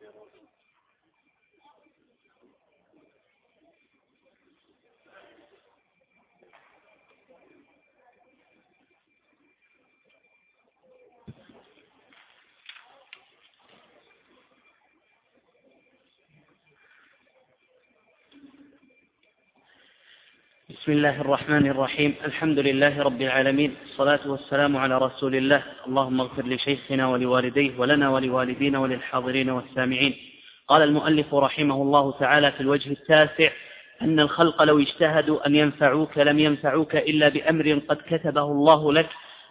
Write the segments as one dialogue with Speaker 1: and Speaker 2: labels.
Speaker 1: hospital بسم الله الرحمن الرحيم. الحمد لله رب العالمين. الصلاة والسلام على رسول الله. اللهم اغفر لشيخنا ولوالديه ولنا ولوالدينا وللحاضرين والسامعين. قال المؤلف رحمه الله تعالى في الوجه التاسع أن الخلق لو اجتهدوا أن ينفعوك لم ينفعوك إلا بأمر قد كتبه الله لك.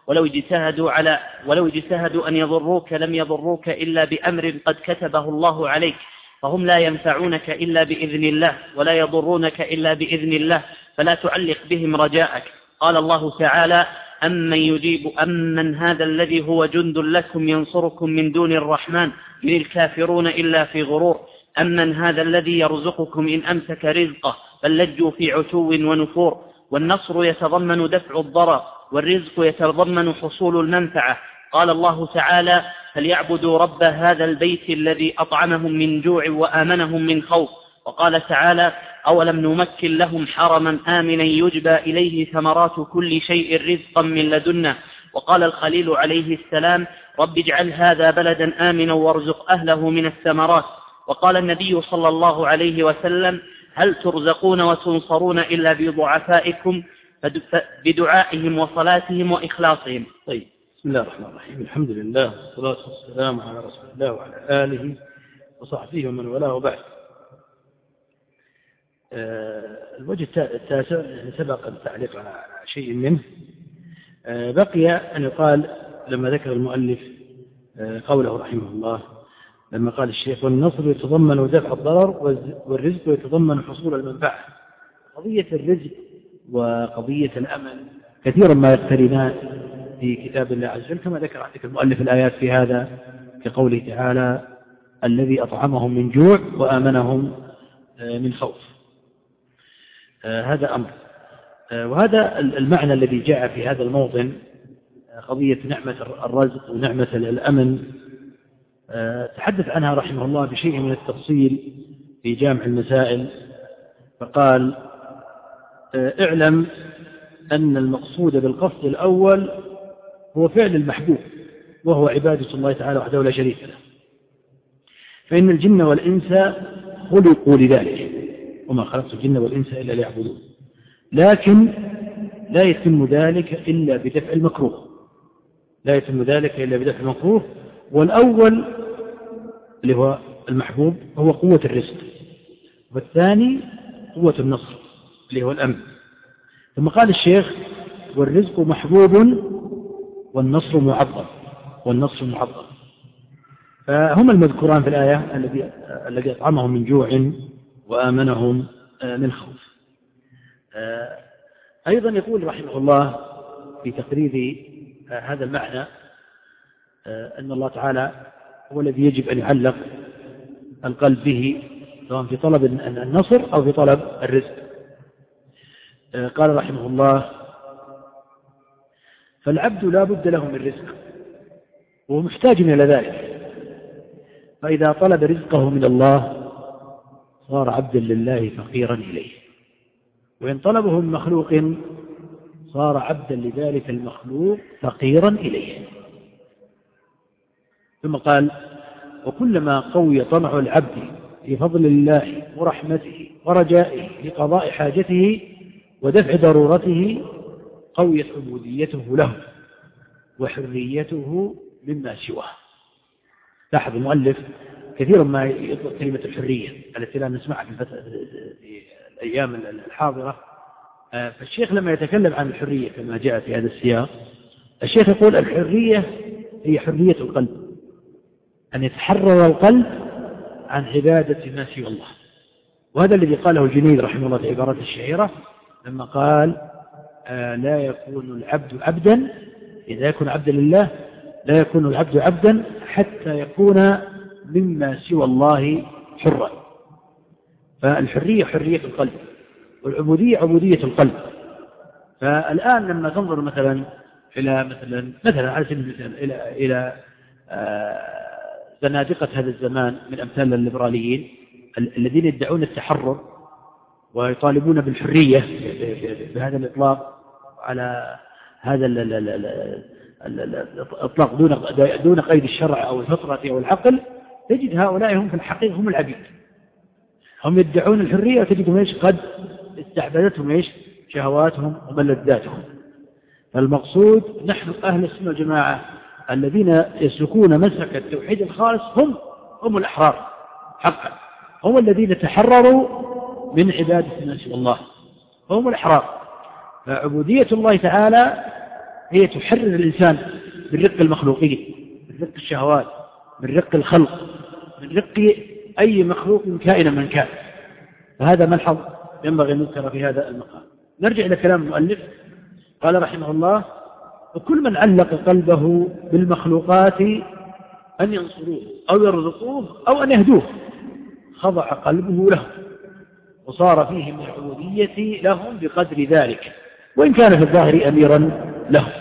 Speaker 1: ولو اجتهدوا على ولو اجتهدوا أن يضروك لم يضروك إلا بأمر قد كتبه الله عليك. فهم لا ينفعونك إلا بإذن الله ولا يضرونك إلا بإذن الله. فلا تعلق بهم رجاءك. قال الله تعالى أمن يجيب أمن هذا الذي هو جند لكم ينصركم من دون الرحمن من الكافرون إلا في غرور. أمن هذا الذي يرزقكم إن أمسك رزقه بل لجوا في عتو ونفور. والنصر يتضمن دفع الضرر والرزق يتضمن حصول المنفعة. قال الله تعالى فليعبدوا رب هذا البيت الذي أطعمهم من جوع وآمنهم من خوف. وقال تعالى أولم نمكن لهم حرما آمنا يجبى إليه ثمرات كل شيء رزقا من لدنا وقال الخليل عليه السلام رب اجعل هذا بلدا آمنا وارزق أهله من الثمرات. وقال النبي صلى الله عليه وسلم هل ترزقون وتنصرون إلا بضعفائكم بدعائهم وصلاتهم وإخلاصهم.
Speaker 2: طيب. بسم الله الرحمن الرحيم. الحمد لله والصلاة والسلام على رسول الله وعلى آله وصحبه ومن والاه وبعد. الوجه التاسع سبق التعليق على شيء منه. آه، بقي أن يقال لما ذكر المؤلف آه، قوله رحمه الله لما قال الشيخ والنصر يتضمن دفع الضرر والرزق يتضمن حصول المنفعة. قضية الرزق وقضية الأمل كثيرا ما يقترنان في كتاب الله عز وجل كما ذكر عندك المؤلف الآيات في هذا كقوله تعالى الذي أطعمهم من جوع وآمنهم من خوف. آه، هذا أمر. آه، وهذا المعنى الذي جاء في هذا الموطن آه، قضية نعمة الرزق ونعمة الأمن. تحدث عنها رحمه الله بشيء من التفصيل في جامع المسائل. فقال اعلم أن المقصود بالقصد الأول هو فعل المحبوب وهو عبادة الله تعالى وحده لا شريك له. فإن الجن والإنس خلقوا لذلك. وما خلقت الجن والإنس إلا ليعبدون. لكن لا يتم ذلك إلا بدفع المكروه. لا يتم ذلك إلا بدفع المكروه. والأول اللي هو المحبوب هو قوة الرزق. والثاني قوة النصر اللي هو الأمن. ثم قال الشيخ والرزق محبوب والنصر معظم والنصر معظم فهما المذكوران في الآية الذي الذي أطعمهم من جوع وآمنهم آه، من خوف. آه، أيضا يقول رحمه الله في تقرير آه، هذا المعنى أن الله تعالى هو الذي يجب أن يعلق القلب به سواء في طلب النصر أو في طلب الرزق. قال رحمه الله فالعبد لا بد له من رزق وهو محتاج إلى ذلك. فإذا طلب رزقه من الله صار عبدا لله فقيرا إليه. وإن طلبه من مخلوق صار عبدا لذلك المخلوق فقيرا إليه. ثم قال وكلما قوي طمع العبد في فضل الله ورحمته ورجائه لقضاء حاجته ودفع ضرورته قويت عبوديته له وحريته مما سواه. لاحظ المؤلف كثيرا ما يطلق كلمة الحرية التي لا نسمعها في, في الأيام الحاضرة. آه، فالشيخ لما يتكلم عن الحرية كما جاء في هذا السياق الشيخ يقول الحرية هي حرية القلب. أن يتحرر القلب عن عبادة ما سوى الله. وهذا الذي قاله الجنيد رحمه الله في عبارة الشهيرة لما قال آه، لا يكون العبد عبدا إذا يكون عبدا لله لا يكون العبد عبدا حتى يكون مما سوى الله حرا. فالحرية حرية القلب والعبودية عبودية القلب. فالآن لما تنظر مثلا إلى مثلا مثلا على سبيل المثال إلى إلى آه، زنادقة هذا الزمان من أمثال الليبراليين الذين يدعون التحرر ويطالبون بالحرية بهذا الإطلاق على هذا الإطلاق دون دون قيد الشرع أو الفطرة أو العقل. تجد هؤلاء هم في الحقيقة هم العبيد. هم يدعون الحرية وتجدهم إيش؟ قد استعبدتهم إيش؟ شهواتهم وملذاتهم. فالمقصود نحن أهل السنة والجماعة الذين يسلكون مسلك التوحيد الخالص هم هم الأحرار حقا. هم الذين تحرروا من عبادة الناس والله هم الأحرار. فعبودية الله تعالى هي تحرر الإنسان من رق المخلوقين من الشهوات من رق الخلق من رق أي مخلوق كائنا من كان. فهذا ملحظ ينبغي أن يذكر في هذا المقام. نرجع إلى كلام المؤلف. قال رحمه الله وكل من علق قلبه بالمخلوقات أن ينصروه أو يرزقوه أو أن يهدوه. خضع قلبه له وصار فيه من العبودية لهم بقدر ذلك. وإن كان في الظاهر أميرا لهم.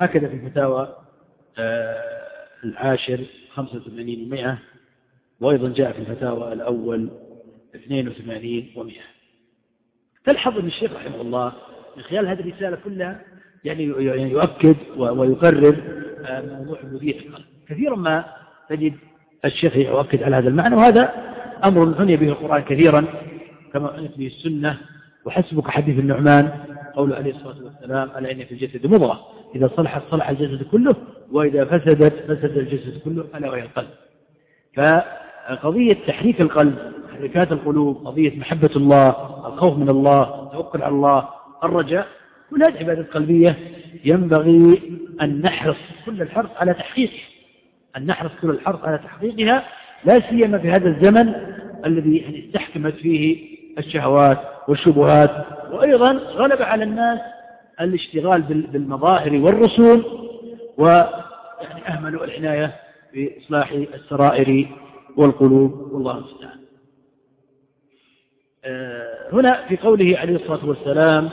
Speaker 2: هكذا في فتاوى آه، العاشر 85 و100 وأيضا جاء في الفتاوى الأول 82 و100 تلحظ أن الشيخ رحمه الله من خلال هذه الرسالة كلها يعني, يعني يؤكد ويقرر آه، موضوع عبودية القلب كثيرا ما تجد الشيخ يؤكد على هذا المعنى وهذا أمر عني به القرآن كثيرا كما عنت به السنة وحسبك حديث النعمان قول عليه الصلاة والسلام ألا إن في الجسد مضغة إذا صلحت صلح الجسد كله وإذا فسدت فسد الجسد كله ألا وهي القلب فقضية تحريك القلب تحريكات القلوب قضية محبة الله الخوف من الله التوكل على الله الرجاء كل هذه عبادة قلبية ينبغي أن نحرص كل الحرص على تحقيقها أن نحرص كل الحرص على تحقيقها لا سيما في هذا الزمن الذي يعني استحكمت فيه الشهوات والشبهات. وأيضا غلب على الناس الاشتغال بالمظاهر والرسوم ويعني أهملوا العناية بإصلاح السرائر والقلوب والله المستعان. آه، هنا في قوله عليه الصلاة والسلام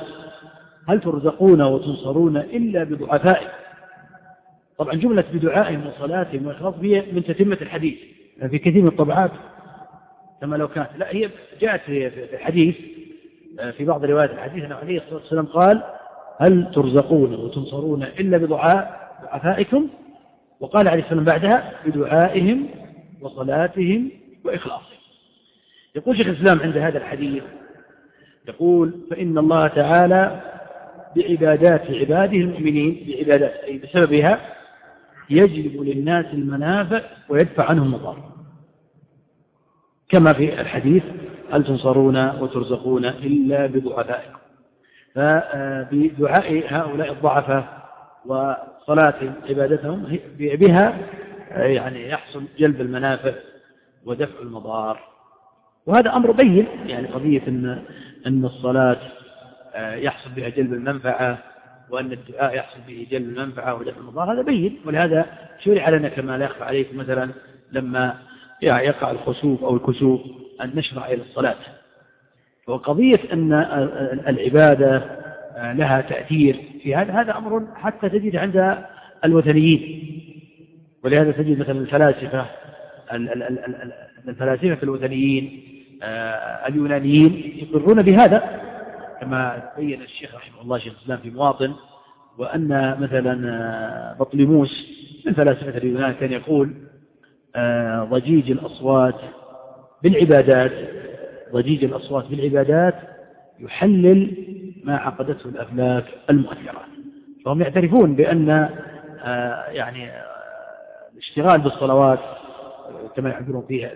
Speaker 2: هل ترزقون وتنصرون إلا بضعفائكم طبعا جملة بدعائهم وصلاتهم وإخلاص هي من تتمة الحديث. في كثير من الطبعات كما لو كانت. لا هي جاءت في الحديث آه، في بعض روايات الحديث أنه عليه الصلاة والسلام قال هل ترزقون وتنصرون إلا بدعاء ضعفائكم وقال عليه السلام بعدها بدعائهم وصلاتهم وإخلاصهم. يقول شيخ الإسلام عند هذا الحديث يقول فإن الله تعالى بعبادات عباده المؤمنين بعبادات أي بسببها يجلب للناس المنافع ويدفع عنهم المضار كما في الحديث هل تنصرون وترزقون إلا بضعفائكم؟ فبدعاء هؤلاء الضعفاء وصلاة عبادتهم بها يعني يحصل جلب المنافع ودفع المضار. وهذا أمر بين يعني قضية أن, أن الصلاة يحصل بها جلب المنفعة وأن الدعاء يحصل به جلب المنفعة ودفع المضار هذا بين. ولهذا شرع لنا كما لا يخفى عليكم مثلا لما يقع الخسوف أو الكسوف أن نشرع إلى الصلاة. وقضية أن العبادة لها تأثير في هذا هذا أمر حتى تجد عند الوثنيين. ولهذا تجد مثلا الفلاسفة الفلاسفة الوثنيين آه، اليونانيين يقرون بهذا كما بين الشيخ رحمه الله شيخ الإسلام في مواطن وأن مثلا آه، بطليموس من فلاسفة اليونان كان يقول آه، ضجيج الأصوات بالعبادات ضجيج الأصوات بالعبادات يحلل ما عقدته الأفلاك المؤثرة فهم يعترفون بأن آه، يعني الاشتغال بالصلوات كما يعبرون فيها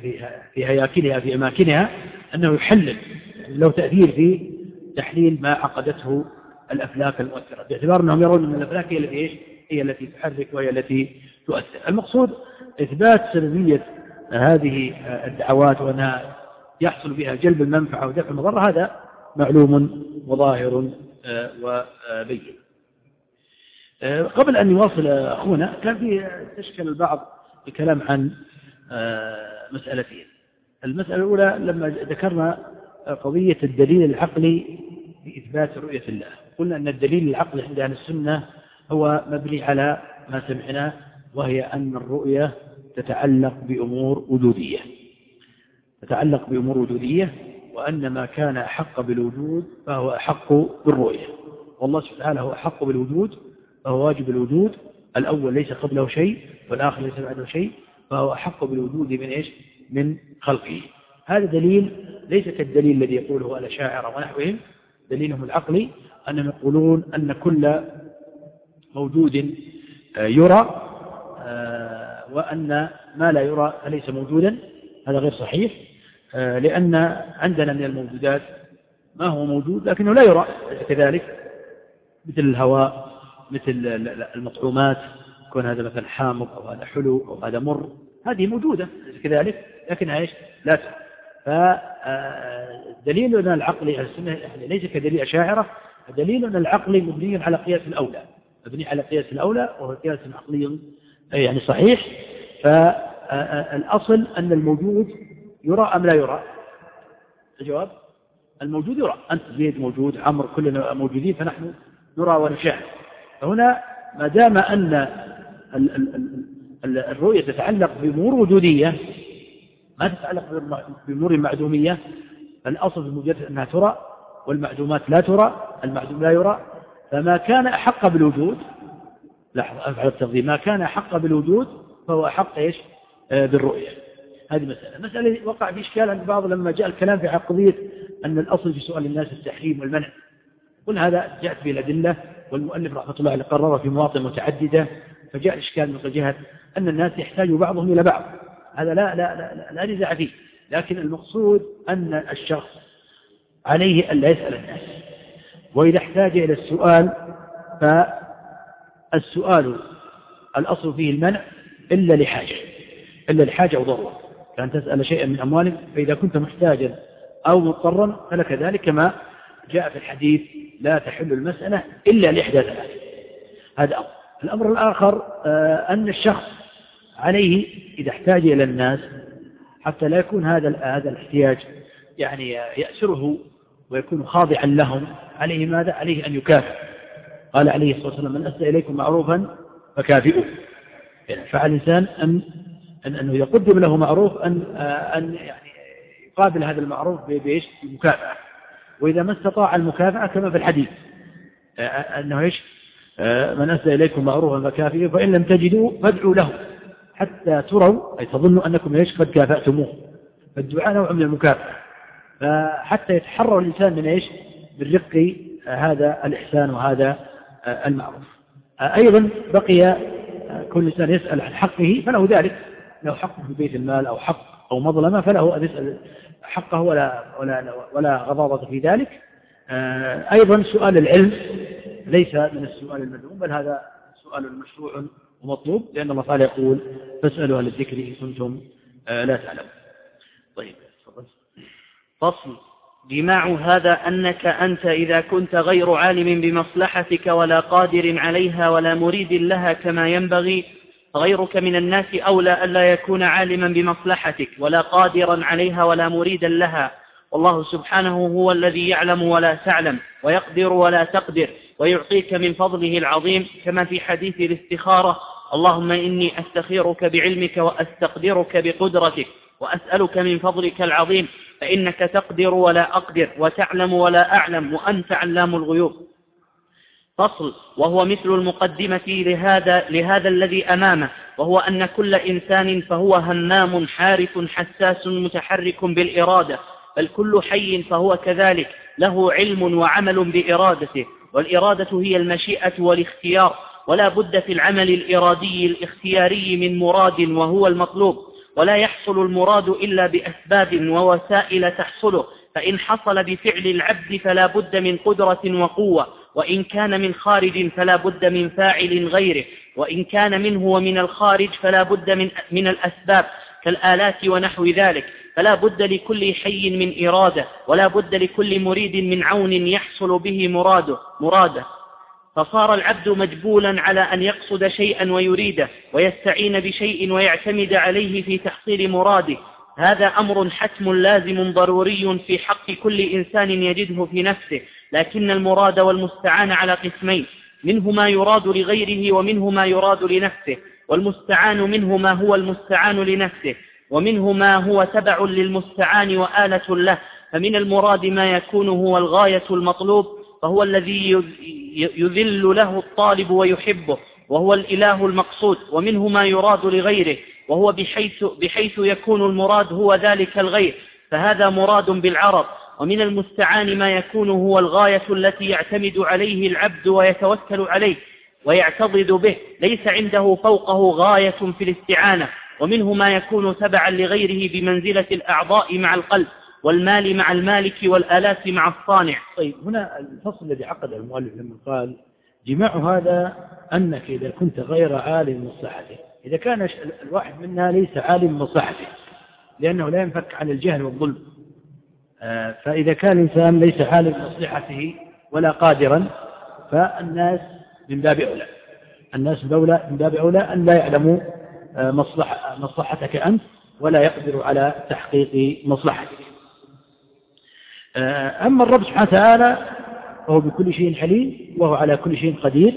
Speaker 2: في هياكلها في أماكنها أنه يحلل له تأثير في تحليل ما عقدته الأفلاك المؤثرة باعتبار أنهم يرون أن الأفلاك هي التي إيش؟ هي التي تحرك وهي التي تؤثر المقصود إثبات سلبية هذه الدعوات وأنها يحصل بها جلب المنفعة ودفع المضرة هذا معلوم وظاهر آه، وبين. آه، قبل أن يواصل أخونا كان في تشكل البعض الكلام عن آه، مسألتين. المسألة الأولى لما ذكرنا قضية الدليل العقلي لإثبات رؤية الله. قلنا أن الدليل العقلي عند أهل السنة هو مبني على ما سمعناه وهي أن الرؤية تتعلق بأمور وجودية. تتعلق بأمور وجودية وأن ما كان أحق بالوجود فهو أحق بالرؤية. والله سبحانه هو أحق بالوجود فهو واجب الوجود. الأول ليس قبله شيء والآخر ليس بعده شيء فهو أحق بالوجود من إيش؟ من خلقه. هذا دليل ليس كالدليل الذي يقوله الأشاعرة ونحوهم. دليلهم العقلي أنهم يقولون أن كل موجود آه، يرى آه، وأن ما لا يرى فليس موجودا. هذا غير صحيح. لأن عندنا من الموجودات ما هو موجود لكنه لا يرى كذلك مثل الهواء مثل المطعومات يكون هذا مثلا حامض أو هذا حلو أو هذا مر هذه موجودة كذلك؟ لكنها إيش؟ لا ترى. فدليلنا العقلي السنة يعني ليس كدليل أشاعرة دليلنا العقلي مبني على قياس الأولى. مبني على قياس الأولى وهو قياس عقلي يعني صحيح. فالأصل أن الموجود يرى أم لا يرى؟ الجواب؟ الموجود يرى. أنت زيد موجود عمر كلنا موجودين فنحن نرى ونشاهد. فهنا ما دام أن الرؤية تتعلق بأمور وجودية ما تتعلق بأمور معدومية الأصل في الموجودات أنها ترى والمعدومات لا ترى المعدوم لا يرى. فما كان أحق بالوجود لاحظ أفعل التقديم ما كان أحق بالوجود فهو أحق إيش؟ آه بالرؤية. هذه مسألة. مسألة وقع في إشكال عند بعض لما جاء الكلام في قضية أن الأصل في سؤال الناس التحريم والمنع. قل هذا جاءت به الأدلة والمؤلف رحمة الله عليه قرر في مواطن متعددة فجاء الإشكال من جهة أن الناس يحتاج بعضهم إلى بعض. هذا لا لا لا, لا نزاع فيه. لكن المقصود أن الشخص عليه أن لا يسأل الناس. وإذا احتاج إلى السؤال فالسؤال الأصل فيه المنع إلا لحاجة. إلا لحاجة أو ضرورة كأن تسأل شيئا من أموالك فإذا كنت محتاجا أو مضطرا فلك ذلك كما جاء في الحديث لا تحل المسألة إلا لإحدى ثلاث. هذا أمر. الأمر الآخر آه، أن الشخص عليه إذا احتاج إلى الناس حتى لا يكون هذا هذا الاحتياج يعني يأسره ويكون خاضعا لهم عليه ماذا؟ عليه أن يكافئ. قال عليه الصلاة والسلام من أسأل إليكم معروفا فكافئوه. يعني فعل الإنسان أن أن أنه يقدم له معروف أن أن يعني يقابل هذا المعروف بإيش؟ بمكافأة. وإذا ما استطاع المكافأة كما في الحديث. أنه إيش؟ من أسأل إليكم معروفا فكافئوه فإن لم تجدوا فادعوا له. حتى تروا أي تظنوا أنكم إيش؟ قد كافأتموه. فالدعاء نوع من المكافأة. فحتى يتحرر الإنسان من إيش؟ من رق هذا الإحسان وهذا المعروف. أيضا بقي كل إنسان يسأل عن حقه فله ذلك. له حق في بيت المال أو حق أو مظلمة فله حقه ولا, ولا, ولا غضاضة في ذلك. أيضا سؤال العلم ليس من السؤال المذموم بل هذا سؤال مشروع ومطلوب لأن الله تعالى يقول فاسألوا أهل الذكر إن كنتم آه، لا تعلمون.
Speaker 1: طيب فصل. جماع هذا أنك أنت إذا كنت غير عالم بمصلحتك ولا قادر عليها ولا مريد لها كما ينبغي غيرك من الناس أولى ألا يكون عالما بمصلحتك ولا قادرا عليها ولا مريدا لها. والله سبحانه هو الذي يعلم ولا تعلم ويقدر ولا تقدر ويعطيك من فضله العظيم. كما في حديث الاستخارة اللهم إني أستخيرك بعلمك وأستقدرك بقدرتك وأسألك من فضلك العظيم فإنك تقدر ولا أقدر وتعلم ولا أعلم وأنت علام الغيوب. فصل وهو مثل المقدمة لهذا, لهذا الذي أمامه وهو أن كل إنسان فهو همام حارف حساس متحرك بالإرادة بل كل حي فهو كذلك له علم وعمل بإرادته والإرادة هي المشيئة والاختيار ولا بد في العمل الإرادي الاختياري من مراد وهو المطلوب ولا يحصل المراد إلا بأسباب ووسائل تحصله فإن حصل بفعل العبد فلا بد من قدرة وقوة وإن كان من خارج فلا بد من فاعل غيره وإن كان منه ومن الخارج فلا بد من, من الأسباب كالآلات ونحو ذلك. فلا بد لكل حي من إرادة ولا بد لكل مريد من عون يحصل به مراده, مراده. فصار العبد مجبولا على أن يقصد شيئا ويريده ويستعين بشيء ويعتمد عليه في تحصيل مراده. هذا أمر حتم لازم ضروري في حق كل إنسان يجده في نفسه. لكن المراد والمستعان على قسمين منه ما يراد لغيره ومنه ما يراد لنفسه والمستعان منه ما هو المستعان لنفسه ومنه ما هو تبع للمستعان وآلة له فمن المراد ما يكون هو الغاية المطلوب فهو الذي يذل له الطالب ويحبه وهو الإله المقصود ومنه ما يراد لغيره وهو بحيث, بحيث يكون المراد هو ذلك الغير فهذا مراد بالعرض ومن المستعان ما يكون هو الغاية التي يعتمد عليه العبد ويتوكل عليه ويعتضد به. ليس عنده فوقه غاية في الاستعانة ومنه ما يكون تبعا لغيره بمنزلة الأعضاء مع القلب والمال مع المالك والآلات مع الصانع.
Speaker 2: طيب هنا الفصل الذي عقد المؤلف لما قال جماع هذا أنك إذا كنت غير عالم مصلحته. إذا كان الواحد منا ليس عالم مصلحته لأنه لا ينفك عن الجهل والظلم. فإذا كان الإنسان ليس عالم مصلحته ولا قادرا فالناس من باب أولى. الناس من باب أولى أن لا يعلموا آه، مصلحة مصلحتك أنت ولا يقدر على تحقيق مصلحتك. آه، أما الرب سبحانه وتعالى فهو بكل شيء حليم وهو على كل شيء قدير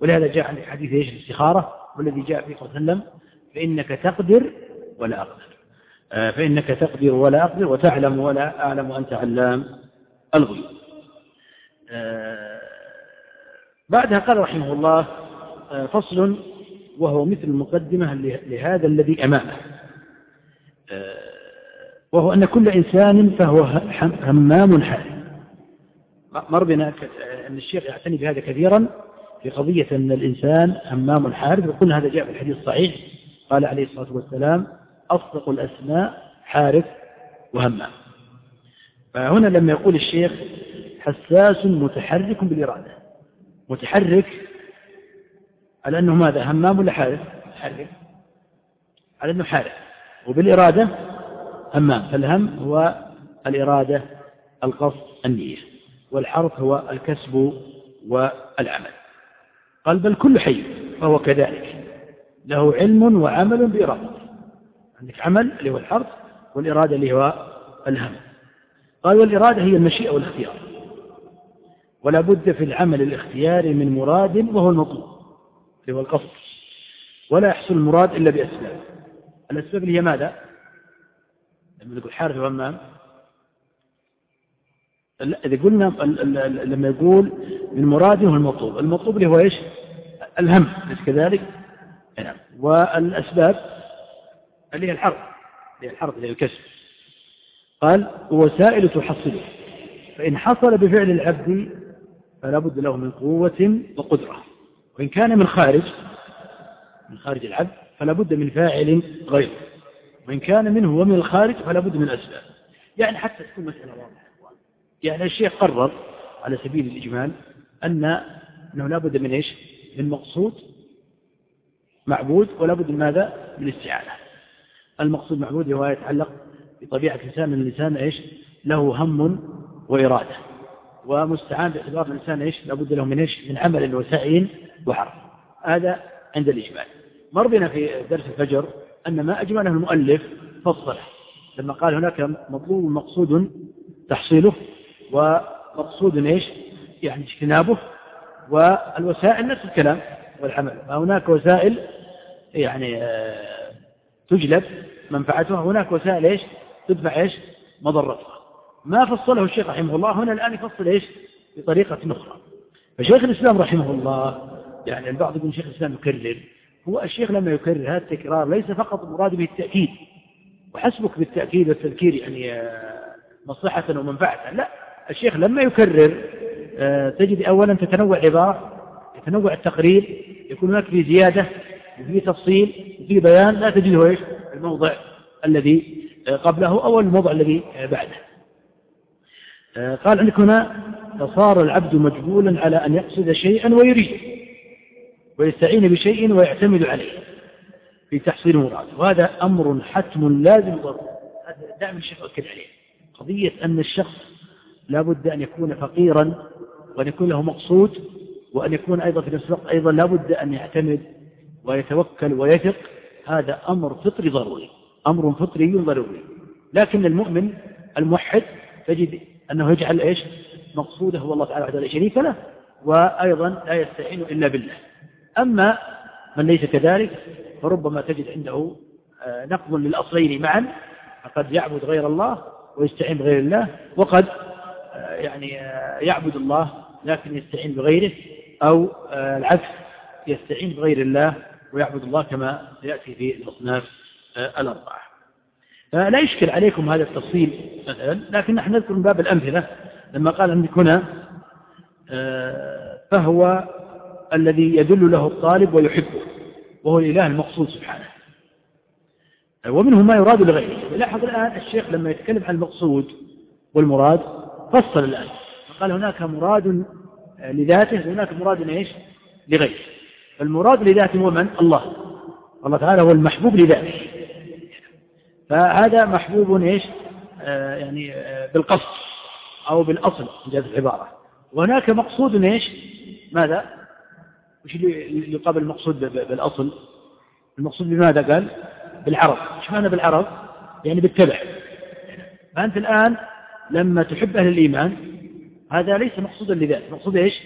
Speaker 2: ولهذا جاء عن حديث إيش؟ الاستخارة والذي جاء فيه صلى الله عليه وسلم فإنك تقدر ولا أقدر. آه، فإنك تقدر ولا أقدر وتعلم ولا أعلم وأنت علام الغيوب. بعدها قال رحمه الله فصل وهو مثل المقدمة لهذا الذي أمامه. آه، وهو أن كل إنسان فهو همام حارث مر بنا أن الشيخ يعتني بهذا كثيرا في قضية أن الإنسان همام حارث وقلنا هذا جاء في الحديث الصحيح قال عليه الصلاة والسلام أصدق الأسماء حارث وهمام. فهنا لما يقول الشيخ حساس متحرك بالإرادة. متحرك على أنه ماذا همام ولا حارث؟ حارث. على أنه حارث. وبالإرادة همام. فالهم هو الإرادة القصد النية. والحرث هو الكسب والعمل. قال بل كل حي فهو كذلك. له علم وعمل بإرادة عندك عمل اللي هو الحرث والإرادة اللي هو الهم. قال والإرادة هي المشيئة والاختيار. ولا بد في العمل الاختياري من مراد وهو المطلوب اللي هو القصد. ولا يحصل المراد إلا بأسباب. الأسباب اللي هي ماذا؟ لما يقول حارث وهمام. إذا قلنا لما يقول من مراد هو المطلوب المطلوب اللي هو إيش؟ الهم كذلك؟ نعم. والأسباب اللي هي الحرب اللي هي الحرب اللي هي الكسب. قال وسائل تحصله. فإن حصل بفعل العبد فلا بد له من قوة وقدرة. وإن كان من خارج من خارج العبد فلا بد من فاعل غيره. وإن كان منه ومن الخارج فلا بد من أسباب. يعني حتى تكون مسألة واضحة يعني الشيخ قرر على سبيل الإجمال أن أنه لا بد من إيش؟ من مقصود معبود ولا بد من ماذا؟ من استعانة. المقصود معبود هو يتعلق بطبيعة الإنسان أن الإنسان إيش؟ له هم وإرادة. ومستعان باعتبار الإنسان إيش؟ لابد له من إيش؟ من عمل وسعي وحرف هذا عند الإجمال. مر بنا في درس الفجر أن ما أجمله المؤلف فصله لما قال هناك مطلوب مقصود تحصيله ومقصود إيش؟ يعني اجتنابه والوسائل نفس الكلام والعمل. فهناك وسائل يعني آه، تجلب منفعتها هناك وسائل إيش؟ تدفع إيش؟ مضرتها ما فصله الشيخ رحمه الله هنا الآن يفصل إيش؟ بطريقة أخرى. فشيخ الإسلام رحمه الله يعني البعض يقول شيخ الإسلام يكرر هو الشيخ لما يكرر هذا التكرار ليس فقط المراد به التأكيد وحسبك بالتأكيد والتذكير يعني آه، مصلحة ومنفعة لا. الشيخ لما يكرر آه، تجد أولا تتنوع العبارة يتنوع التقرير يكون هناك في زيادة وفي تفصيل وفي بيان لا تجده إيش؟ الموضع الذي آه، قبله أو الموضع الذي بعده. قال عندك هنا فصار العبد مجبولا على أن يقصد شيئا ويريده ويستعين بشيء ويعتمد عليه في تحصيل مراده. وهذا أمر حتم لازم ضروري هذا دائما الشيخ أكد عليه. قضية أن الشخص لا بد أن يكون فقيرا وأن يكون له مقصود وأن يكون أيضا في نفس الوقت أيضا لا بد أن يعتمد ويتوكل ويثق هذا أمر فطري ضروري أمر فطري ضروري. لكن المؤمن الموحد تجد أنه يجعل إيش؟ مقصوده هو الله تعالى وحده لا شريك له وأيضا لا يستعين إلا بالله. أما من ليس كذلك فربما تجد عنده آه، نقض للأصلين معا قد يعبد غير الله ويستعين بغير الله وقد آه، يعني يعبد الله لكن يستعين بغيره أو العكس يستعين بغير الله ويعبد الله كما سيأتي في الأصناف الأربعة. لا يشكل عليكم هذا التفصيل مثلا لكن نحن نذكر من باب الأمثلة. لما قال عندك هنا فهو الذي يدل له الطالب ويحبه وهو الإله المقصود سبحانه. ومنه ما يراد لغيره. لاحظ الآن الشيخ لما يتكلم عن المقصود والمراد فصل الآن فقال هناك مراد لذاته وهناك مراد إيش؟ لغيره. فالمراد لذاته هو من؟ الله. الله تعالى هو المحبوب لذاته. فهذا محبوب إيش؟ آه يعني آه بالقصد أو بالأصل من جهة العبارة. وهناك مقصود إيش؟ ماذا؟ وش اللي يقابل المقصود بالأصل؟ المقصود بماذا قال؟ بالعرض. إيش معنى بالعرض؟ يعني بالتبع. فأنت الآن لما تحب أهل الإيمان هذا ليس مقصودا لذلك مقصود إيش؟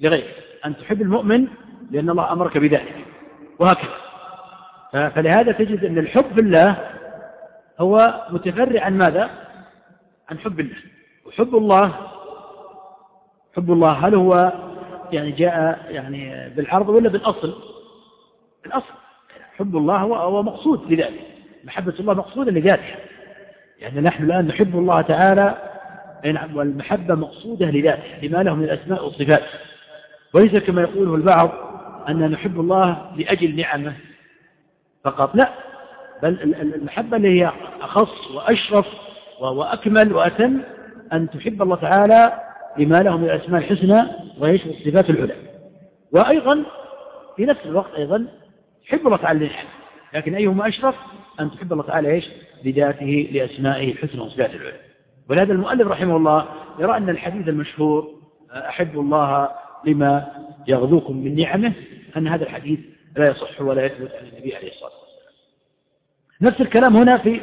Speaker 2: لغيره. أن تحب المؤمن لأن الله أمرك بذلك. وهكذا. فلهذا تجد أن الحب في الله هو متفرع عن ماذا؟ عن حب الله. وحب الله حب الله هل هو يعني جاء يعني بالعرض ولا بالأصل؟ بالأصل. حب الله هو, هو مقصود لذلك. محبة الله مقصودة لذاته يعني نحن الآن نحب الله تعالى نعم والمحبة مقصودة لذاته لما له من الأسماء والصفات. وليس كما يقوله البعض أن نحب الله لأجل نعمة فقط. لا بل المحبة اللي هي أخص وأشرف وأكمل وأتم أن تحب الله تعالى لما له من الأسماء الحسنى وإيش والصفات العلى. وأيضا في نفس الوقت أيضا تحب الله تعالى لنعمة. لكن أيهما أشرف؟ أن تحب الله تعالى إيش؟ لذاته لأسمائه الحسنى وصفاته العلى. ولهذا المؤلف رحمه الله يرى أن الحديث المشهور أحب الله لما يغذوكم من نعمة أن هذا الحديث لا يصح ولا يثبت عن النبي عليه الصلاة والسلام. نفس الكلام هنا في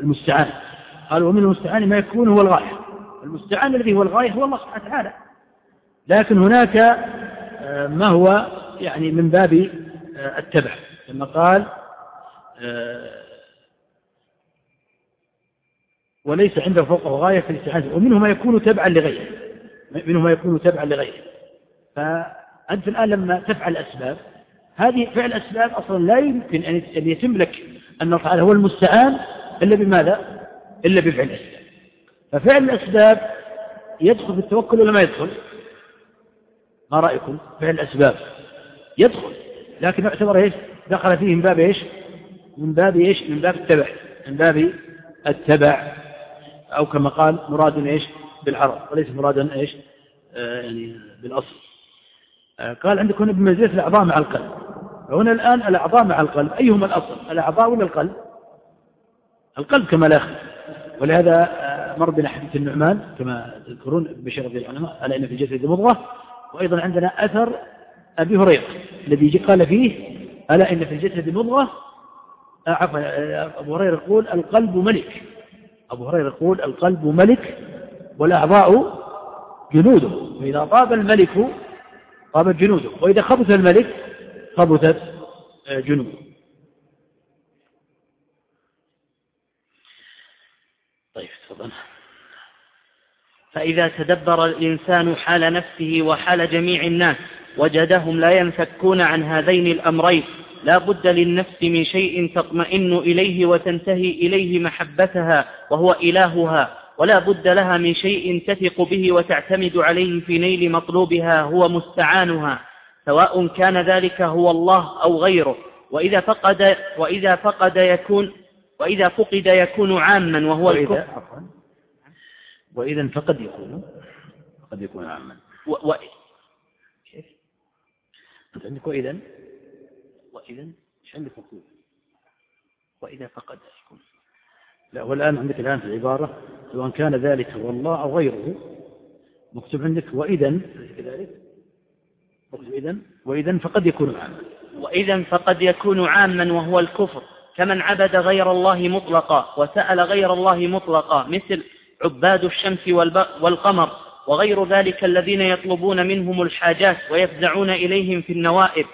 Speaker 2: المستعان. قال ومن المستعان ما يكون هو الغاية. المستعان الذي هو الغاية هو الله سبحانه وتعالى. لكن هناك آه، ما هو يعني من باب آه، التبع. لما قال آه، وليس عنده فوقه غاية في الاستعانة. ومنه ما يكون تبعا لغيره. منه ما يكون تبعا لغيره. فأنت الآن لما تفعل الأسباب هذه فعل أسباب أصلا لا يمكن أن يتم لك أن تعالى هو المستعان إلا بماذا؟ إلا بفعل الأسباب ففعل الأسباب يدخل في التوكل ولا ما يدخل؟ ما رأيكم؟ فعل الأسباب يدخل لكن يعتبر إيش؟ دخل فيه من باب إيش؟ من باب إيش؟ من باب التبع من باب التبع أو كما قال مراد إيش؟ بالعرض وليس مرادا إيش؟ آه يعني بالأصل قال عندك هنا بمنزلة الأعضاء مع القلب. فهنا الآن الأعضاء مع القلب. أيهما الأصل الأعضاء ولا القلب؟ القلب كما لا يخفى. ولهذا آه، مر بنا حديث النعمان كما تذكرون بشر رضي الله عنه إن في الجسد مضغة وأيضا عندنا أثر أبي هريرة الذي قال فيه ألا إن في الجسد مضغة آه، عفوا آه، أبو هريرة يقول القلب ملك. أبو هريرة يقول القلب ملك والأعضاء جنوده. وإذا طاب الملك طابت جنوده وإذا خبث الملك خبثت جنوده.
Speaker 1: طيب تفضل. فإذا تدبر الإنسان حال نفسه وحال جميع الناس وجدهم لا ينفكون عن هذين الأمرين لا بد للنفس من شيء تطمئن إليه وتنتهي إليه محبتها وهو إلهها. ولا بد لها من شيء تثق به وتعتمد عليه في نيل مطلوبها هو مستعانها سواء كان ذلك هو الله أو غيره. وإذا فقد, وإذا فقد يكون وإذا فقد يكون عاما وهو
Speaker 2: وإذا عفوا وإذا فقد يكون قد يكون عاما.
Speaker 1: و... و...
Speaker 2: كيف؟ عندك وإذا؟ وإذا؟ إيش عندك مكتوب وإذا فقد يكون. لا والآن عندك الآن في العبارة سواء كان ذلك هو الله أو غيره مكتوب عندك وإذا كذلك؟ مكتوب إذا وإذا فقد يكون عاما.
Speaker 1: وإذا فقد يكون عاما وهو الكفر. كمن عبد غير الله مطلقا وسأل غير الله مطلقا مثل عباد الشمس والقمر وغير ذلك الذين يطلبون منهم الحاجات ويفزعون إليهم في النوائب.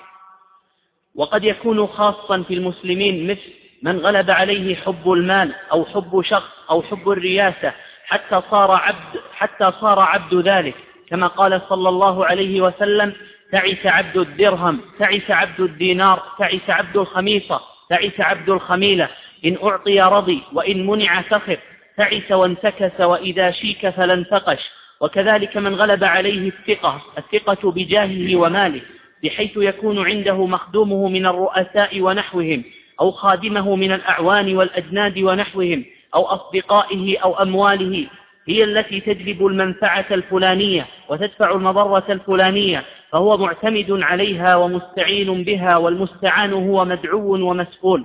Speaker 1: وقد يكون خاصا في المسلمين مثل من غلب عليه حب المال أو حب شخص أو حب الرياسة حتى صار عبد حتى صار عبد ذلك. كما قال صلى الله عليه وسلم تعس عبد الدرهم تعس عبد الدينار تعس عبد الخميصة تعس عبد الخميلة. إن أعطي رضي وإن منع سخر تعس وانتكس وإذا شيك فلا انتقش وكذلك من غلب عليه الثقة الثقة بجاهه وماله بحيث يكون عنده مخدومه من الرؤساء ونحوهم. أو خادمه من الأعوان والأجناد ونحوهم أو أصدقائه أو أمواله هي التي تجلب المنفعة الفلانية وتدفع المضرة الفلانية فهو معتمد عليها ومستعين بها والمستعان هو مدعو ومسؤول.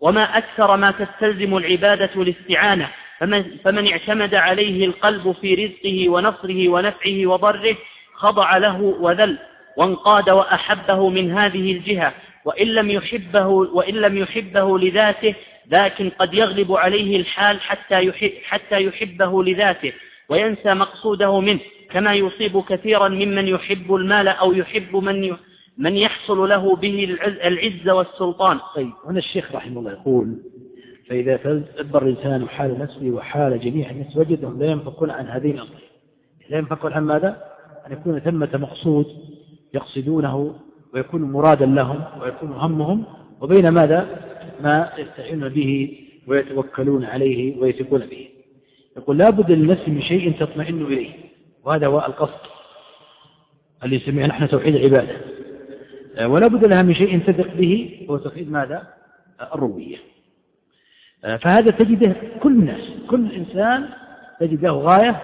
Speaker 1: وما أكثر ما تستلزم العبادة الاستعانة فمن, فمن اعتمد عليه القلب في رزقه ونصره ونفعه وضره خضع له وذل وانقاد وأحبه من هذه الجهة. وإن لم يحبه, وإن لم يحبه لذاته لكن قد يغلب عليه الحال حتى, يحب حتى يحبه لذاته وينسى مقصوده منه. كما يصيب كثيرا ممن يحب المال أو يحب من من يحصل له به العز والسلطان.
Speaker 2: طيب هنا الشيخ رحمه الله يقول فإذا تدبر الإنسان حال نفسه وحال جميع الناس وجدهم لا ينفقون عن هذين الأمرين لا ينفقون عن ماذا؟ أن يكون ثمة مقصود يقصدونه ويكون مرادا لهم ويكون همهم وبين ماذا؟ ما يستعينون به ويتوكلون عليه ويثقون به. يقول لا بد للنفس من شيء تطمئن إليه وهذا هو القصد. اللي يسميه نحن توحيد العبادة. ولا بد لها من شيء تثق به هو توحيد ماذا؟ الربوبية فهذا تجده كل الناس كل إنسان تجد له غاية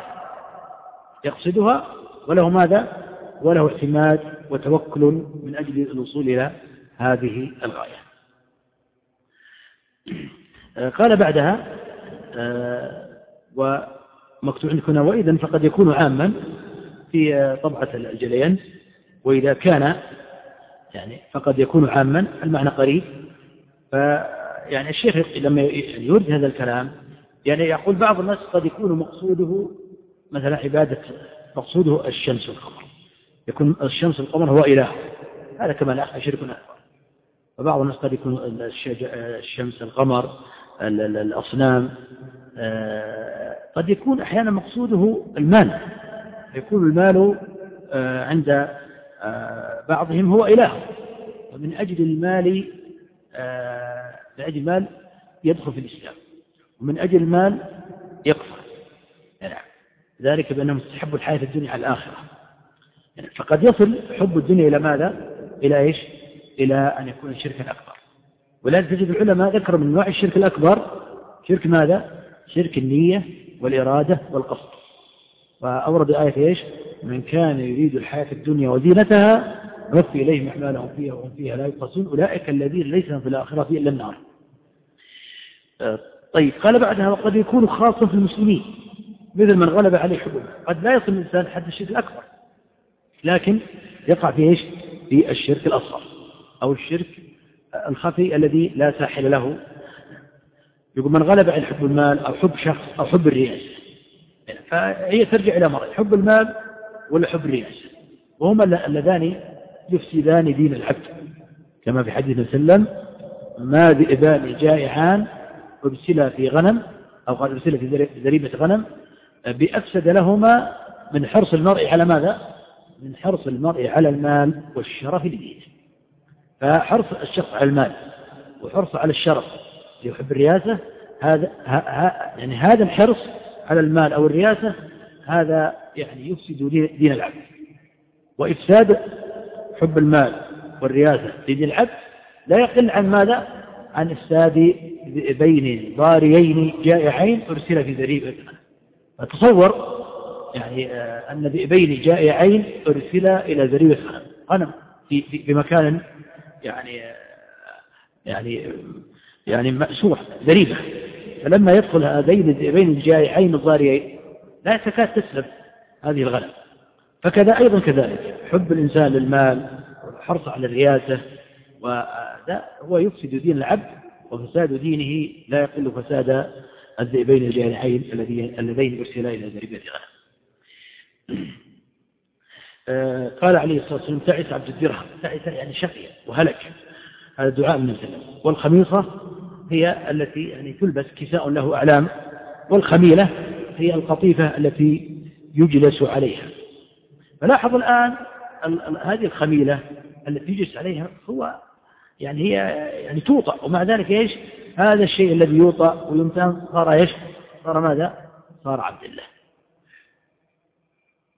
Speaker 2: يقصدها وله ماذا؟ وله اعتماد وتوكل من أجل الوصول إلى هذه الغاية. آه، قال بعدها آه، ومكتوب عندك هنا وإذا فقد يكون عاما في آه، طبعة الجليان وإذا كان يعني فقد يكون عاما المعنى قريب. فيعني الشيخ لما يورد هذا الكلام يعني يقول بعض الناس قد يكون مقصوده مثلا عبادة مقصوده الشمس والقمر يكون الشمس والقمر هو إله. هذا كما لا شرك أكبر وبعض الناس قد يكون الشمس القمر الأصنام آه، قد يكون أحيانا مقصوده المال. يكون المال آه، عند آه، بعضهم هو إله. ومن أجل المال من أجل المال يدخل في الإسلام. ومن أجل المال يكفر. نعم. ذلك بأنهم استحبوا الحياة الدنيا على الآخرة. فقد يصل حب الدنيا إلى ماذا؟ إلى إيش؟ إلى أن يكون الشرك الأكبر ولذلك تجد العلماء ذكروا من نوع الشرك الأكبر. شرك ماذا؟ شرك النية والإرادة والقصد. وأورد آية إيش؟ من كان يريد الحياة الدنيا وزينتها نوفي إليهم أعمالهم فيها وهم فيها لا يقصون أولئك الذين ليس في الآخرة إلا النار. آه، طيب قال بعدها وقد يكون خاصا في المسلمين مثل من غلب عليه حبه. قد لا يصل الإنسان حد الشرك الأكبر. لكن يقع في إيش؟ في الشرك الأصغر أو الشرك الخفي الذي لا ساحل له. يقول من غلب عن حب المال أو حب شخص أو حب الرئاسة فهي ترجع إلى مرض حب المال ولا حب الرئاسة وهما اللذان يفسدان دين العبد. كما في حديث وسلم ما ذئبان جائعان أرسلا في غنم أو قال أرسل في ذريبة غنم بأفسد لهما من حرص المرء على ماذا؟ من حرص المرء على المال والشرف لدينه. فحرص الشخص على المال وحرص على الشرف يحب الرياسة هذا ها يعني هذا الحرص على المال أو الرياسة هذا يعني يفسد دين العبد. وإفساد حب المال والرياسة لدين العبد لا يقل عن ماذا؟ عن إفساد ذئبين ضاريين جائعين أرسل في ذريبة. فتصور يعني آه، أن ذئبين جائعين أرسلا إلى ذريبة غنم غنم في, في, في مكان يعني آه، يعني يعني مأسوح ذريبة فلما يدخل هذين الذئبين الجائعين الضاريين لا تكاد تسلب هذه الغنم فكذا أيضا كذلك. حب الإنسان للمال والحرص على الرياسة وهذا هو يفسد دين العبد وفساد دينه لا يقل فساد الذئبين الجائعين اللذين أرسلا إلى ذريبة غنم آه، قال عليه الصلاة والسلام تعس عبد الدرهم. تعس يعني شقي وهلك. هذا دعاء من وسلم. والخميصة هي التي يعني تلبس كساء له أعلام والخميلة هي القطيفة التي يجلس عليها. فلاحظ الآن هذه الخميلة التي يجلس عليها هو يعني هي يعني توطأ ومع ذلك إيش؟ هذا الشيء الذي يوطأ ويمتن صار إيش؟ صار ماذا؟ صار عبد الله.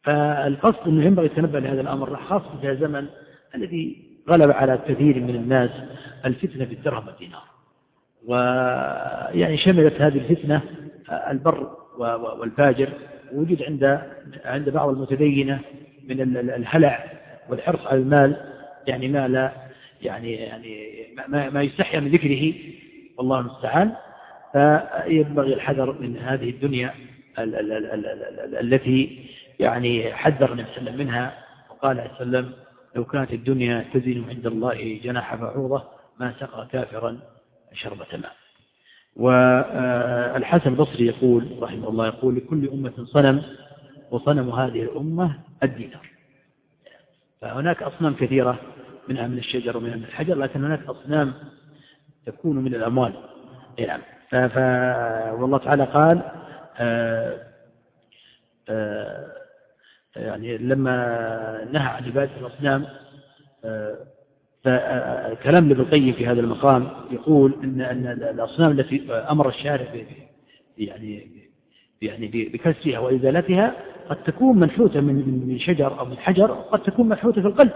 Speaker 2: فالقصد أنه ينبغي التنبه لهذا الأمر خاصة في الزمن الذي غلب على كثير من الناس الفتنة في الدرهم والدينار. ويعني شملت هذه الفتنة البر والفاجر ووجد عند عند بعض المتدينة من الهلع والحرص على المال يعني ما لا يعني يعني ما, ما يستحيا من ذكره. والله المستعان. فينبغي الحذر من هذه الدنيا التي يعني حذر النبي صلى الله عليه وسلم منها وقال عليه وسلم لو كانت الدنيا تزن عند الله جناح بعوضة ما سقى كافرا شربة ماء. والحسن البصري يقول رحمه الله يقول لكل أمة صنم وصنم هذه الأمة الدينار. فهناك أصنام كثيرة منها من الشجر ومنها من الحجر لكن هناك أصنام تكون من الأموال. نعم. ف... والله تعالى قال آآ آآ يعني لما نهى عن عبادة الأصنام فكلام ابن القيم في هذا المقام يقول إن, أن الأصنام التي أمر الشارع يعني يعني بكسرها وإزالتها قد تكون منحوتة من من شجر أو من حجر قد تكون منحوتة في القلب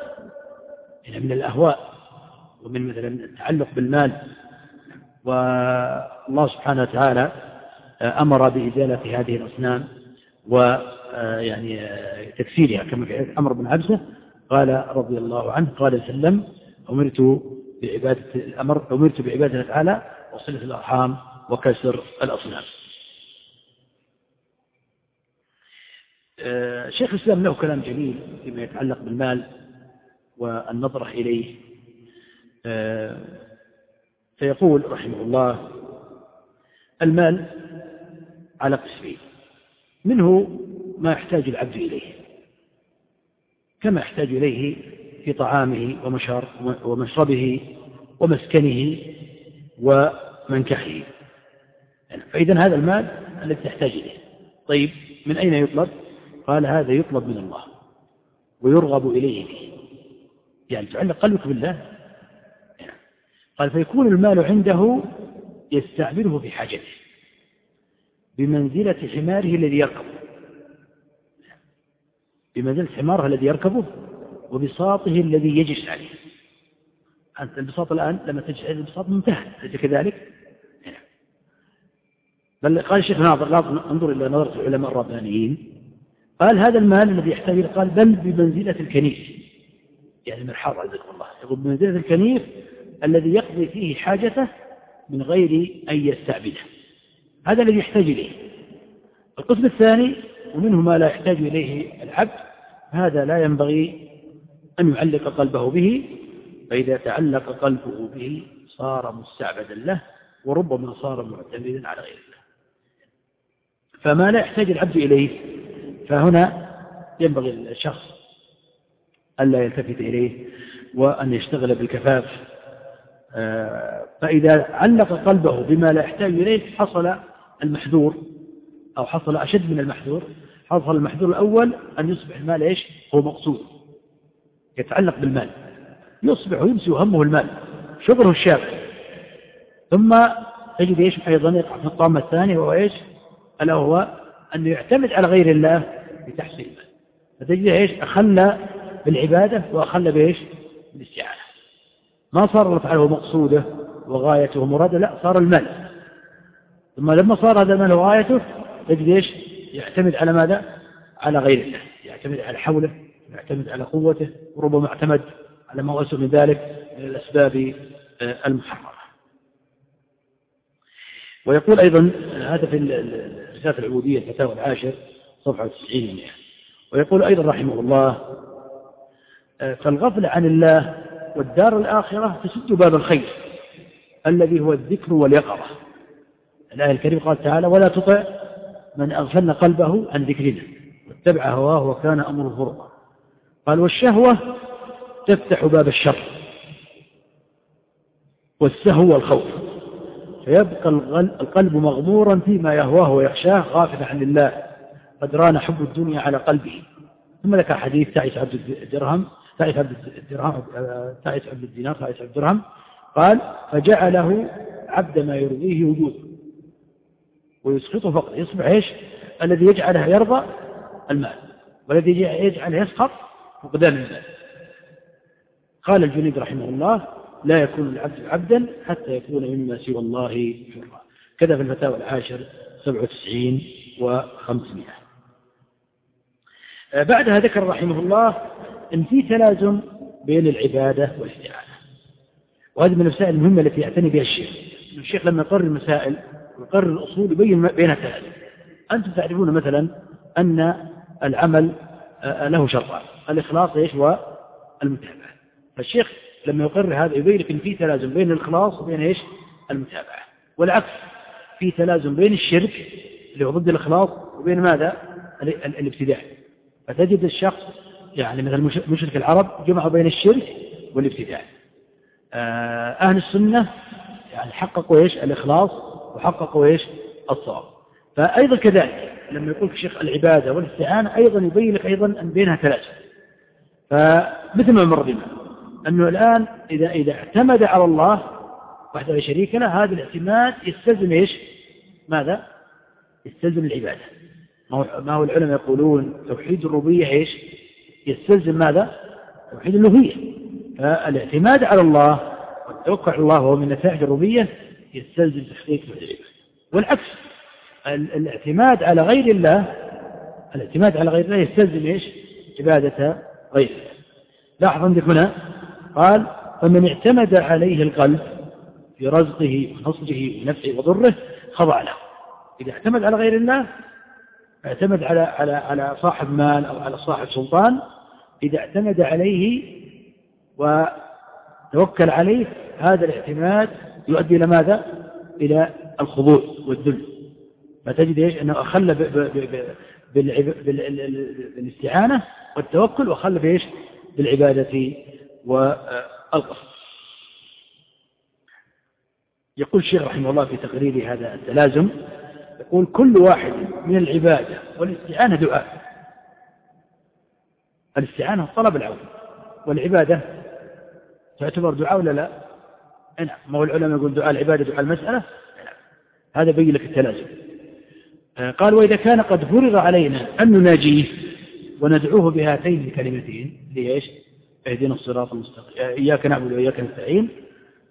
Speaker 2: يعني من الأهواء ومن مثلا التعلق بالمال. والله سبحانه وتعالى أمر بإزالة هذه الأصنام ويعني تكسيرها كما في عمر بن عبسة قال رضي الله عنه قال سلم أمرت بعبادة أمر أمرت بعبادة تعالى وصلة الأرحام وكسر الأصنام. آه، شيخ الإسلام له كلام جميل فيما يتعلق بالمال والنظرة إليه. آه، فيقول رحمه الله المال على قسمين. منه ما يحتاج العبد إليه كما يحتاج إليه في طعامه ومشربه ومسكنه ومنكحه. فإذا هذا المال الذي تحتاج إليه. طيب من أين يطلب؟ قال هذا يطلب من الله ويرغب إليه به. يعني تعلق قلبك بالله. قال فيكون المال عنده يستعمله في حاجته بمنزلة حماره الذي يركبه. بمنزلة حماره الذي يركبه وبساطه الذي يجلس عليه. أنت البساط الآن لما تجلس عليه البساط منتهى. أليس كذلك؟ بل قال الشيخ ناظر انظر إلى نظرة العلماء الربانيين. قال هذا المال الذي يحتاج قال بل بمنزلة الكنيف يعني المرحاض عزكم الله. يقول بمنزلة الكنيف الذي يقضي فيه حاجته من غير أن يستعبده. هذا الذي يحتاج إليه. القسم الثاني ومنه ما لا يحتاج إليه العبد هذا لا ينبغي أن يعلق قلبه به فإذا تعلق قلبه به صار مستعبدا له وربما صار معتمدا على غير الله. فما لا يحتاج العبد إليه فهنا ينبغي الشخص ألا يلتفت إليه وأن يشتغل بالكفاف. آه، فإذا علق قلبه بما لا يحتاج إليه حصل المحذور أو حصل أشد من المحذور حصل المحذور الأول أن يصبح المال إيش؟ هو مقصود. يتعلق بالمال. يصبح ويمسي همه المال. شغله الشاغل ثم تجد إيش؟ أيضا يقع في الطامة الثانية وهو إيش؟ ألا هو أنه يعتمد على غير الله لتحصيل المال. فتجد إيش؟ أخلى بالعبادة وأخلى بإيش؟ بالاستعانة. ما صار الله تعالى هو مقصوده وغايته ومراده لا صار المال. ثم لما صار هذا المال غايته تجد إيش؟ يعتمد على ماذا؟ على غير الله يعتمد على حوله يعتمد على قوته وربما اعتمد على ما وصل من ذلك من الأسباب آه، المحرمة. ويقول أيضا هذا في رسالة العبودية الفتاوى العاشر صفحة 90 ويقول أيضا رحمه الله آه، فالغفل عن الله والدار الآخرة تسد باب الخير الذي هو الذكر واليقظة. الآية الكريمة قال تعالى ولا تطع من أغفلنا قلبه عن ذكرنا واتبع هواه وكان أمره فرطا قال والشهوة تفتح باب الشر والسهو والخوف فيبقى القلب مغمورا فيما يهواه ويخشاه غافلا عن الله قد ران حب الدنيا على قلبه. ثم ذكر حديث تعيس عبد الدرهم تعيس عبد الدرهم تعيس عبد الدينار تعيس عبد الدرهم قال فجعله عبد ما يرضيه وجوده. ويسخطه فقط يصبح إيش؟ الذي يجعله يرضى المال والذي يجعله يسخط فقدان المال. قال الجنيد رحمه الله لا يكون العبد عبدا حتى يكون مما سوى الله حرا كذا في الفتاوى العاشر 97 و500 آه، بعدها ذكر رحمه الله أن في تلازم بين العبادة والاستعانة. وهذه من المسائل المهمة التي يعتني بها الشيخ. الشيخ لما يقرر المسائل ويقرر الأصول يبين بينها تلازم أنتم تعرفون مثلا أن العمل آه، له شرطان الإخلاص إيش والمتابعة فالشيخ لما يقرر هذا يبين لك أن في تلازم بين الإخلاص وبين إيش؟ المتابعة. والعكس في تلازم بين الشرك اللي هو ضد الإخلاص وبين ماذا؟ الابتداع. فتجد الشخص يعني مثل مشرك العرب جمعوا بين الشرك والابتداع. آه، أهل السنة يعني حققوا إيش؟ الإخلاص وحققوا إيش؟ الصواب. فأيضا كذلك لما يقول الشيخ العبادة والاستعانة أيضا يبين لك أيضا أن بينها تلازم فمثل ما مر بنا أنه الآن إذا إذا اعتمد على الله وحده لا شريك له هذا الاعتماد يستلزم إيش؟ ماذا؟ يستلزم العبادة. ما هو العلماء يقولون توحيد الربوبية إيش؟ يستلزم ماذا؟ توحيد الألوهية. فالاعتماد على الله والتوكل على الله وهو من نتائج الربوبية يستلزم تحقيق العبادة والعكس الاعتماد على غير الله الاعتماد على غير الله يستلزم إيش؟ عبادة غير الله. لاحظ عندك هنا قال فمن اعتمد عليه القلب في رزقه ونصره ونفعه وضره خضع له. إذا اعتمد على غير الله اعتمد على على على صاحب مال أو على صاحب سلطان إذا اعتمد عليه وتوكل عليه هذا الاعتماد يؤدي إلى ماذا؟ إلى الخضوع والذل فتجد إيش أنه أخل بالاستعانة والتوكل وأخل بإيش؟ بالعبادة والقصد. يقول الشيخ رحمه الله في تقرير هذا التلازم يقول كل واحد من العبادة والاستعانة دعاء الاستعانة طلب العون والعبادة تعتبر دعاء ولا لا؟ نعم. ما هو العلماء يقول دعاء العبادة دعاء المسألة؟ نعم. هذا بين لك التلازم. آه، قال وإذا كان قد فرض علينا أن نناجيه وندعوه بهاتين الكلمتين ليش؟ اهدنا الصراط المستقيم. آه، إياك نعبد وإياك نستعين.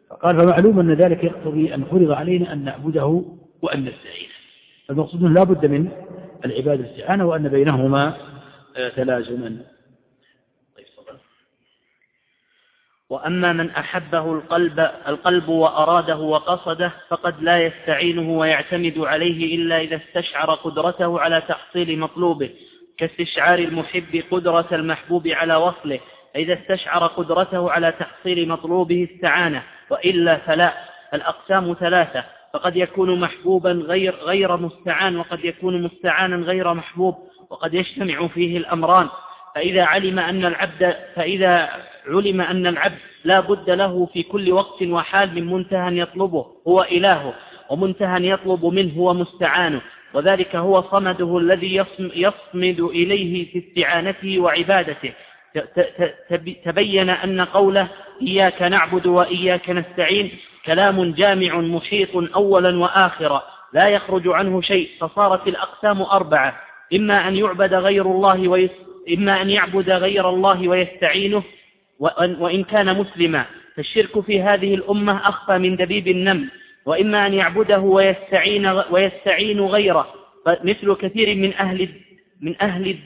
Speaker 2: فقال فمعلوم أن ذلك يقتضي أن فرض علينا أن نعبده وأن نستعين. المقصود لا بد من العبادة الاستعانة وأن بينهما آه، تلازما
Speaker 1: طيب وأما من أحبه القلب, القلب وأراده وقصده فقد لا يستعينه ويعتمد عليه إلا إذا استشعر قدرته على تحصيل مطلوبه كاستشعار المحب قدرة المحبوب على وصله فإذا استشعر قدرته على تحصيل مطلوبه استعانه وإلا فلا الأقسام ثلاثة فقد يكون محبوبا غير غير مستعان وقد يكون مستعانا غير محبوب وقد يجتمع فيه الأمران فإذا علم أن العبد فإذا علم أن العبد لا بد له في كل وقت وحال من منتهى يطلبه هو إلهه ومنتهى يطلب منه هو مستعانه وذلك هو صمده الذي يصمد إليه في استعانته وعبادته تبين أن قوله إياك نعبد وإياك نستعين كلام جامع محيط أولا وآخرا لا يخرج عنه شيء فصارت الأقسام أربعة إما أن يعبد غير الله. إما أن يعبد غير الله ويستعينه وإن كان مسلما. فالشرك في هذه الأمة أخفى من دبيب النمل وإما أن يعبده ويستعين, ويستعين غيره. مثل كثير من أهل من أهل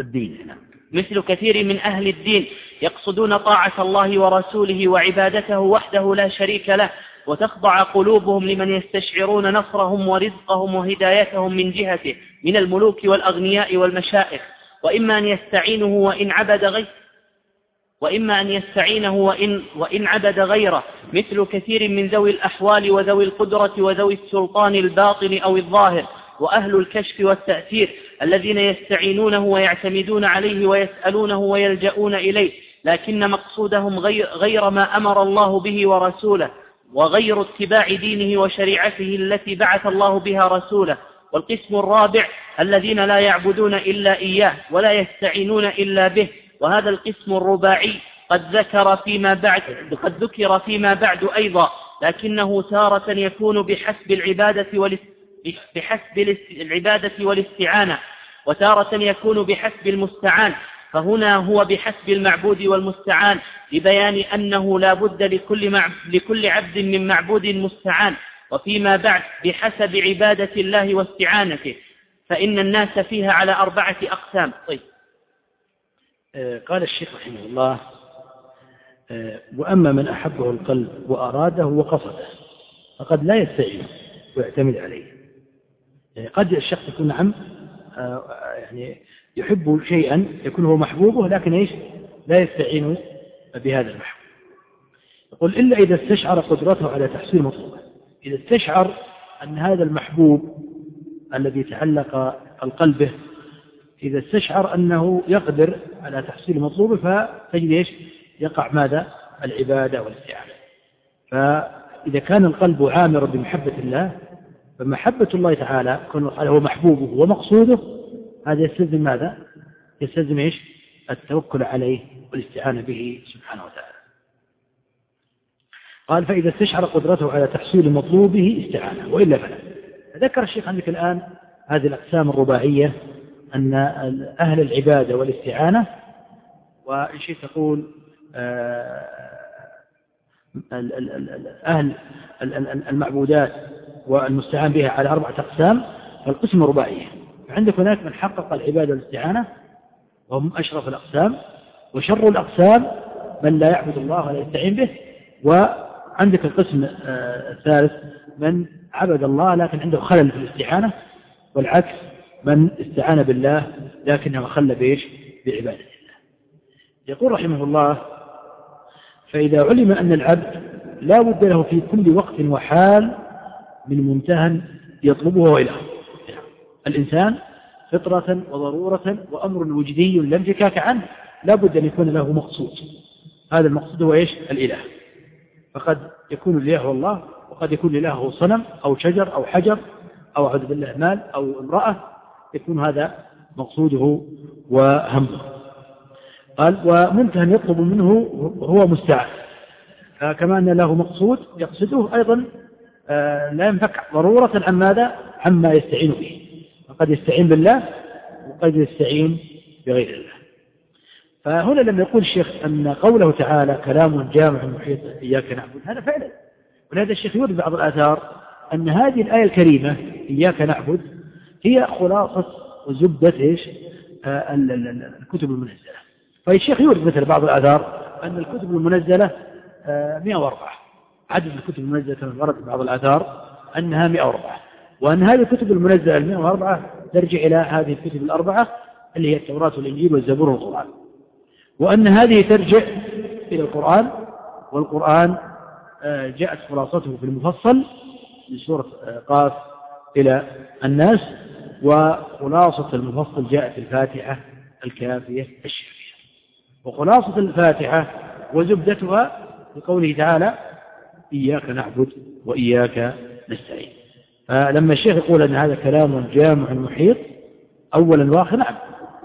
Speaker 1: الدين. مثل كثير من أهل الدين يقصدون طاعة الله ورسوله وعبادته وحده لا شريك له وتخضع قلوبهم لمن يستشعرون نصرهم ورزقهم وهدايتهم من جهته من الملوك والأغنياء والمشائخ. وإما أن يستعينه وإن عبد غيره وإما أن يستعينه وإن, وإن عبد غيره مثل كثير من ذوي الأحوال وذوي القدرة وذوي السلطان الباطن أو الظاهر وأهل الكشف والتأثير الذين يستعينونه ويعتمدون عليه ويسألونه ويلجؤون إليه لكن مقصودهم غير, غير ما أمر الله به ورسوله وغير اتباع دينه وشريعته التي بعث الله بها رسوله. والقسم الرابع الذين لا يعبدون إلا إياه ولا يستعينون إلا به وهذا القسم الرباعي قد ذكر فيما بعد قد ذكر فيما بعد أيضا لكنه تارة يكون بحسب العبادة بحسب العبادة والاستعانة وتارة يكون بحسب المستعان فهنا هو بحسب المعبود والمستعان لبيان أنه لا بد لكل, لكل عبد من معبود مستعان. وفيما بعد بحسب عبادة الله واستعانته فإن الناس فيها على أربعة أقسام. طيب.
Speaker 2: آه، قال الشيخ رحمه الله آه، وأما من أحبه القلب وأراده وقصده فقد لا يستعين ويعتمد عليه. يعني قد الشخص يكون نعم آه، يعني يحب شيئا يكون هو محبوبه لكن إيش؟ لا يستعين بهذا المحبوب. يقول إلا إذا استشعر قدرته على تحصيل مطلوبه. إذا استشعر أن هذا المحبوب الذي تعلق القلب به إذا استشعر أنه يقدر على تحصيل مطلوبه فتجد إيش؟ يقع ماذا؟ العبادة والاستعانة. فإذا كان القلب عامرا بمحبة الله فمحبة الله تعالى كون هو محبوبه ومقصوده هذا يستلزم ماذا؟ يستلزم إيش؟ التوكل عليه والاستعانة به سبحانه وتعالى. قال فإذا استشعر قدرته على تحصيل مطلوبه استعانة وإلا فلا. ذكر الشيخ عندك الآن هذه الأقسام الرباعية أن أهل العبادة والاستعانة وإن شئت تقول آه، أهل المعبودات والمستعان بها على أربعة أقسام فالقسم رباعية فعندك هناك من حقق العبادة والاستعانة وهم أشرف الأقسام وشر الأقسام من لا يعبد الله ولا يستعين به وعندك القسم آه، الثالث من عبد الله لكن عنده خلل في الاستعانة والعكس من استعان بالله لكنه خل بإيش؟ بعبادة الله. يقول رحمه الله فإذا علم أن العبد لا بد له في كل وقت وحال من منتهى يطلبه وإله الإنسان فطرة وضرورة وأمر وجدي لا انفكاك عنه لا بد أن يكون له مقصود. هذا المقصود هو إيش؟ الإله. فقد يكون هو الله وقد يكون هو صنم أو شجر أو حجر أو أعوذ بالله مال أو امرأة يكون هذا مقصوده وهمه. قال ومنتهى يطلب منه هو مستعان. كما أن له مقصود يقصده أيضا آه، لا ينفك ضرورة عن ماذا؟ عما يستعين به. فقد يستعين بالله وقد يستعين بغير الله. فهنا لما يقول الشيخ أن قوله تعالى كلام جامع محيط إياك نعبد. هذا فعلا ولهذا الشيخ يورد بعض الآثار أن هذه الآية الكريمة إياك نعبد هي خلاصة وزبدة إيش؟ آه الكتب المنزلة. فالشيخ يورد مثل بعض الآثار أن الكتب المنزلة 104 آه، عدد الكتب المنزلة كما ورد بعض الآثار أنها 104 وأن هذه الكتب المنزلة 104 ترجع إلى هذه الكتب الأربعة اللي هي التوراة والإنجيل والزبور والقرآن. وأن هذه ترجع إلى القرآن والقرآن آه، جاءت خلاصته في المفصل من سورة آه، قاف إلى الناس وخلاصة المفصل جاءت الفاتحة الكافية الشافية. وخلاصة الفاتحة وزبدتها بقوله تعالى إياك نعبد وإياك نستعين فلما الشيخ يقول أن هذا كلام جامع محيط أولا واخر نعم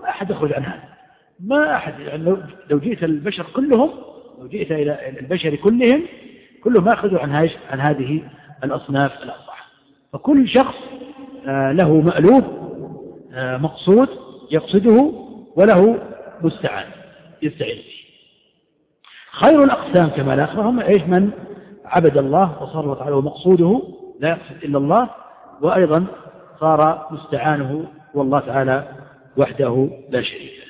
Speaker 2: ما أحد يخرج عن هذا. ما أحد يعني لو جئت البشر كلهم لو جئت إلى البشر كلهم كلهم أخذوا عن, عن هذه الأصناف الأربعة. فكل شخص آه، له مألوف آه، مقصود يقصده وله مستعان يستعين به. خير الأقسام كما لا هم إيش من عبد الله وصار وتعالى مقصوده لا يقصد إلا الله وأيضا صار مستعانه والله تعالى وحده لا شريك له.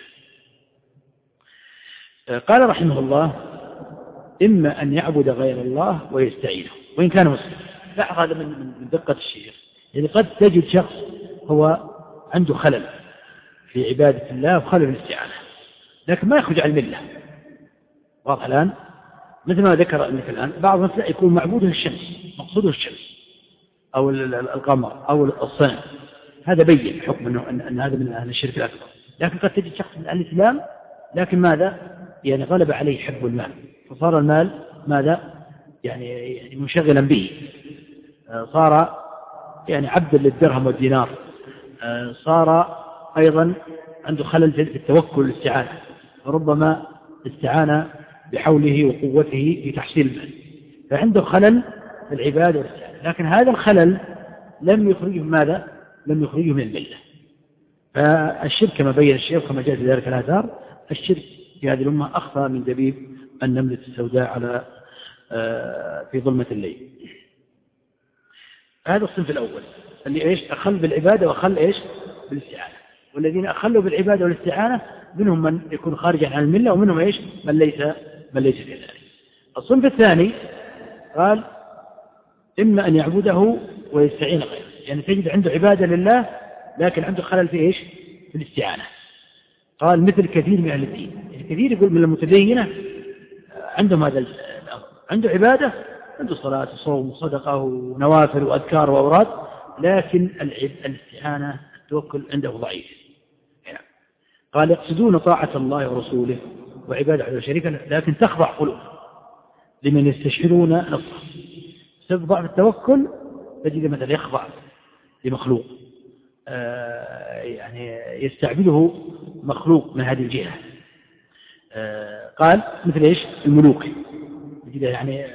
Speaker 2: قال رحمه الله إما أن يعبد غير الله ويستعينه وإن كان مسلما لاحظ هذا من دقة الشيخ. يعني قد تجد شخص هو عنده خلل في عبادة الله وخلل في الاستعانة لكن ما يخرج عن الملة. واضح الآن؟ مثل ما ذكر لك الآن بعض الناس يكون معبوده الشمس مقصوده الشمس أو القمر أو الصنم هذا بين حكم أنه أن هذا من أهل الشرك الأكبر. لكن قد تجد شخص من أهل الإسلام لكن ماذا؟ يعني غلب عليه حب المال. فصار المال ماذا؟ يعني منشغلا به. آه، صار يعني عبدا للدرهم والدينار. آه، صار أيضا عنده خلل في التوكل والاستعانة. فربما استعان بحوله وقوته في تحصيل المال. فعنده خلل في العبادة والاستعانة. لكن هذا الخلل لم يخرجه ماذا؟ لم يخرجه من الملة. فالشرك كما بين الشيخ كما جاء في ذلك الآثار الشرك في هذه الأمة أخفى من دبيب النملة السوداء على آه، في ظلمة الليل. هذا الصنف الأول اللي إيش؟ أخل بالعبادة وأخل إيش؟ بالاستعانة. والذين أخلوا بالعبادة والاستعانة منهم من يكون خارجا عن الملة ومنهم إيش؟ من ليس من ليس كذلك الصنف الثاني قال إما أن يعبده ويستعين غيره. يعني تجد عنده عبادة لله لكن عنده خلل في إيش؟ في الاستعانة. قال مثل كثير من أهل الدين. كثير يقول من المتدينة عندهم هذا الأمر. عنده عبادة عنده صلاة وصوم وصدقة ونوافل وأذكار وأوراد لكن الاستعانة التوكل عنده ضعيف. يعني قال يقصدون طاعة الله ورسوله وعبادة على شريكا لكن تخضع قلوب لمن يستشعرون نصره بسبب ضعف التوكل تجد مثلا يخضع لمخلوق. آه، يعني يستعبده مخلوق من هذه الجهة. قال مثل إيش؟ الملوك. يعني آه،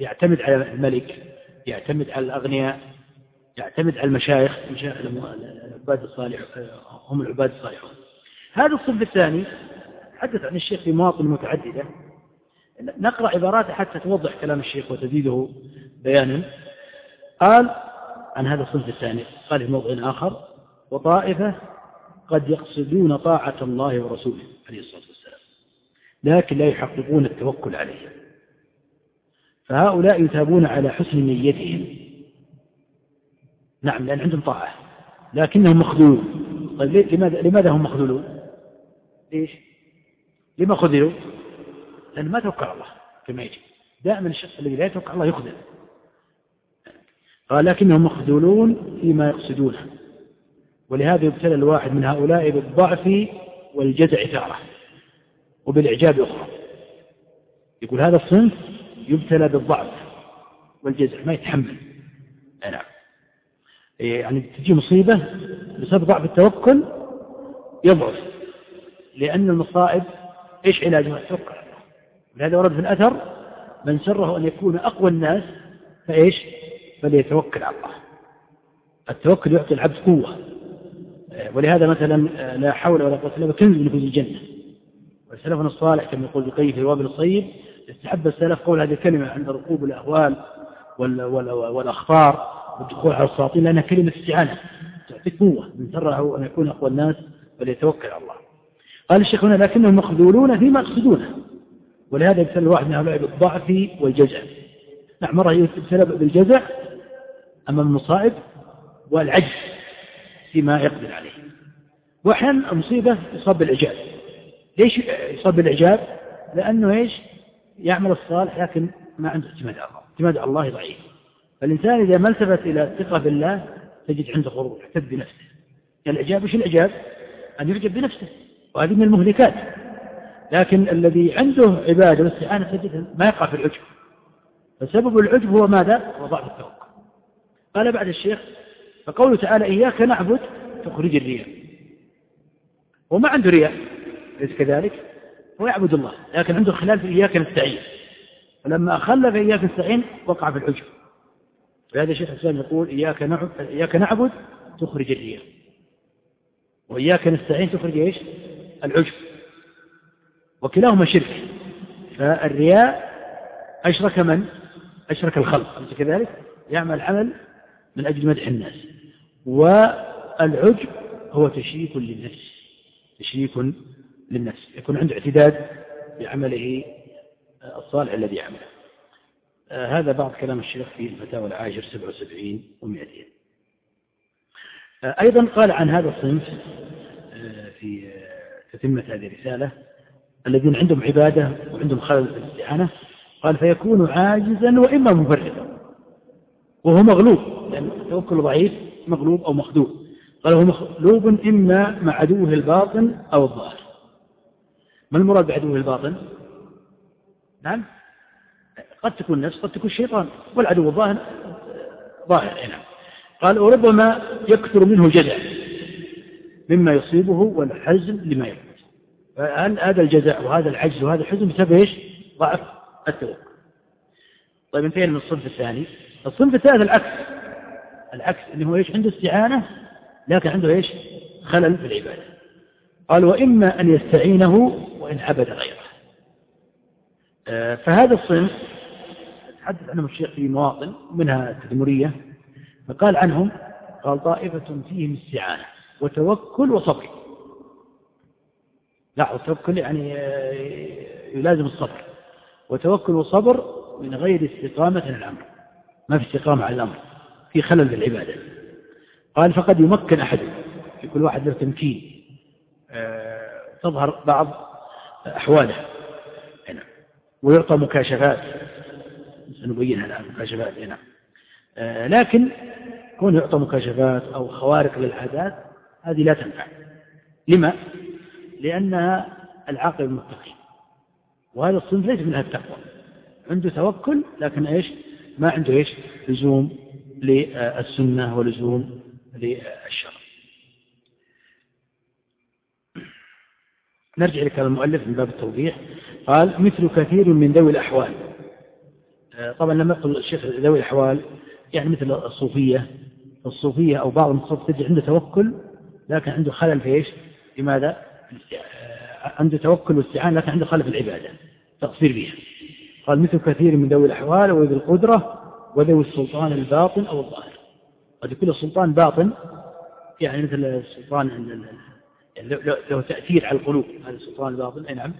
Speaker 2: يعتمد على الملك يعتمد على الأغنياء يعتمد على المشايخ. العباد الصالح هم العباد الصالحون. هذا الصنف الثاني حدث عن الشيخ في مواطن متعددة. نقرأ عباراته حتى توضح كلام الشيخ وتزيده بيانا. قال عن هذا الصنف الثاني قال في موضع آخر وطائفة قد يقصدون طاعة الله ورسوله عليه الصلاة والسلام. لكن لا يحققون التوكل عليه. فهؤلاء يتابون على حسن نيتهم. نعم لأن عندهم طاعة لكنهم مخذولون. طيب لماذا, لماذا هم مخذولون؟ ليش؟ لما خذلوا؟ لأن ما توكل الله كما يجب. دائما الشخص الذي لا يتوكل الله يخذل. قال لكنهم مخذولون فيما يقصدونه. ولهذا يبتلى الواحد من هؤلاء بالضعف والجزع تارة وبالإعجاب أخرى يقول هذا الصنف يبتلى بالضعف والجزع ما يتحمل. نعم. يعني تجي مصيبة بسبب ضعف التوكل يضعف. لأن المصائب إيش علاجها التوكل لهذا ورد في الأثر من سره أن يكون أقوى الناس فإيش؟ فليتوكل على الله. التوكل يعطي العبد قوة. ولهذا مثلا لا حول ولا قوة إلا بكنز من كنوز الجنة. وسلفنا الصالح كما يقول بقيه في الوابل الصيب استحب السلف قول هذه الكلمة عند ركوب الأهوال والأخطار والدخول على السلاطين لأنها كلمة استعانة تعطي قوة من سره أن يكون أقوى الناس فليتوكل على الله. قال الشيخ هنا لكنهم مخذولون فيما يقصدونه ولهذا يبتلى الواحد من هؤلاء بالضعف والجزع. نعم مرة يبتلى بالجزع أمام المصائب والعجز فيما يقدر عليه. وأحيانا المصيبة يصاب بالإعجاب ليش يصاب بالإعجاب؟ لأنه إيش؟ يعمل الصالح لكن ما عنده اعتماد على الله. اعتماد على الله ضعيف. فالإنسان إذا ما التفت إلى الثقة بالله تجد عنده غرور يعتد بنفسه. الإعجاب إيش الإعجاب؟ أن يعجب بنفسه. وهذه من المهلكات. لكن الذي عنده عبادة واستعانة تجد ما يقع في العجب. فسبب العجب هو ماذا؟ هو ضعف التوكل قال بعد الشيخ فقوله تعالى إياك نعبد تخرج الرياء. وما عنده رياء. ليس كذلك؟ هو يعبد الله لكن عنده خلال في إياك نستعين. فلما في إياك نستعين وقع في العجب فهذا الشيخ الإسلام يقول إياك نعبد, إياك نعبد تخرج الرياء وإياك نستعين تخرج إيش؟ العجب وكلاهما شرك. فالرياء أشرك من؟ أشرك الخلق. أليس كذلك؟ يعمل عمل من أجل مدح الناس. والعجب هو تشريك للنفس. تشريك للنفس يكون عنده اعتداد بعمله الصالح الذي يعمله آه، هذا بعض كلام الشيخ في الفتاوى العاشر 77 و200 آه، أيضا قال عن هذا الصنف آه، في تتمة هذه الرسالة الذين عندهم عبادة وعندهم خلل في الاستعانة قال فيكون عاجزا وإما مفرطا وهو مغلوب لأن التوكل ضعيف مغلوب أو مخدوع قال هو مغلوب إما مع عدوه الباطن أو الظاهر. ما المراد بعدوه الباطن؟ نعم. قد تكون نفس قد تكون شيطان والعدو الظاهر ظاهر نعم. قال وربما يكثر منه الجزع مما يصيبه والحزن لما يفعل فهل هذا الجزع وهذا العجز وهذا الحزن بسبب إيش؟ ضعف التوكل طيب انتهينا من الصنف الثاني. الصنف الثالث العكس. العكس اللي هو إيش؟ عنده استعانة لكن عنده إيش؟ خلل في العبادة. قال وإما أن يستعينه وإن عبد غيره. آه، فهذا الصنف تحدث عنهم الشيخ في مواطن منها التدمرية فقال عنهم قال طائفة فيهم استعانة وتوكل وصبر. لا التوكل يعني آه، يلازم الصبر. وتوكل وصبر من غير استقامة على الأمر. ما في استقامة على الأمر في خلل في العبادة. قال فقد يمكن أحد في كل واحد له تمكين. تظهر بعض أحواله. هنا ويعطى مكاشفات. سنبينها الآن مكاشفات. هنا آه، لكن كون يعطى مكاشفات أو خوارق للعادات هذه لا تنفع. لما؟ لأنها العاقل المتقي. وهذا الصنف ليس منها التقوى. عنده توكل لكن إيش؟ ما عنده إيش؟ لزوم للسنة ولزوم للشرع. نرجع لكلام المؤلف من باب التوضيح. قال مثل كثير من ذوي الأحوال. آه، طبعا لما يقول الشيخ ذوي الأحوال يعني مثل الصوفية. الصوفية أو بعض المتصوف تجد عنده توكل لكن عنده خلل في إيش؟ لماذا؟ آه، عنده توكل واستعانة لكن عنده خلل في العبادة تقصير بها. قال مثل كثير من ذوي الأحوال وذوي القدرة وذوي السلطان الباطن أو الظاهر. قد يكون السلطان باطن يعني مثل السلطان له تأثير على القلوب هذا السلطان الباطن أي نعم.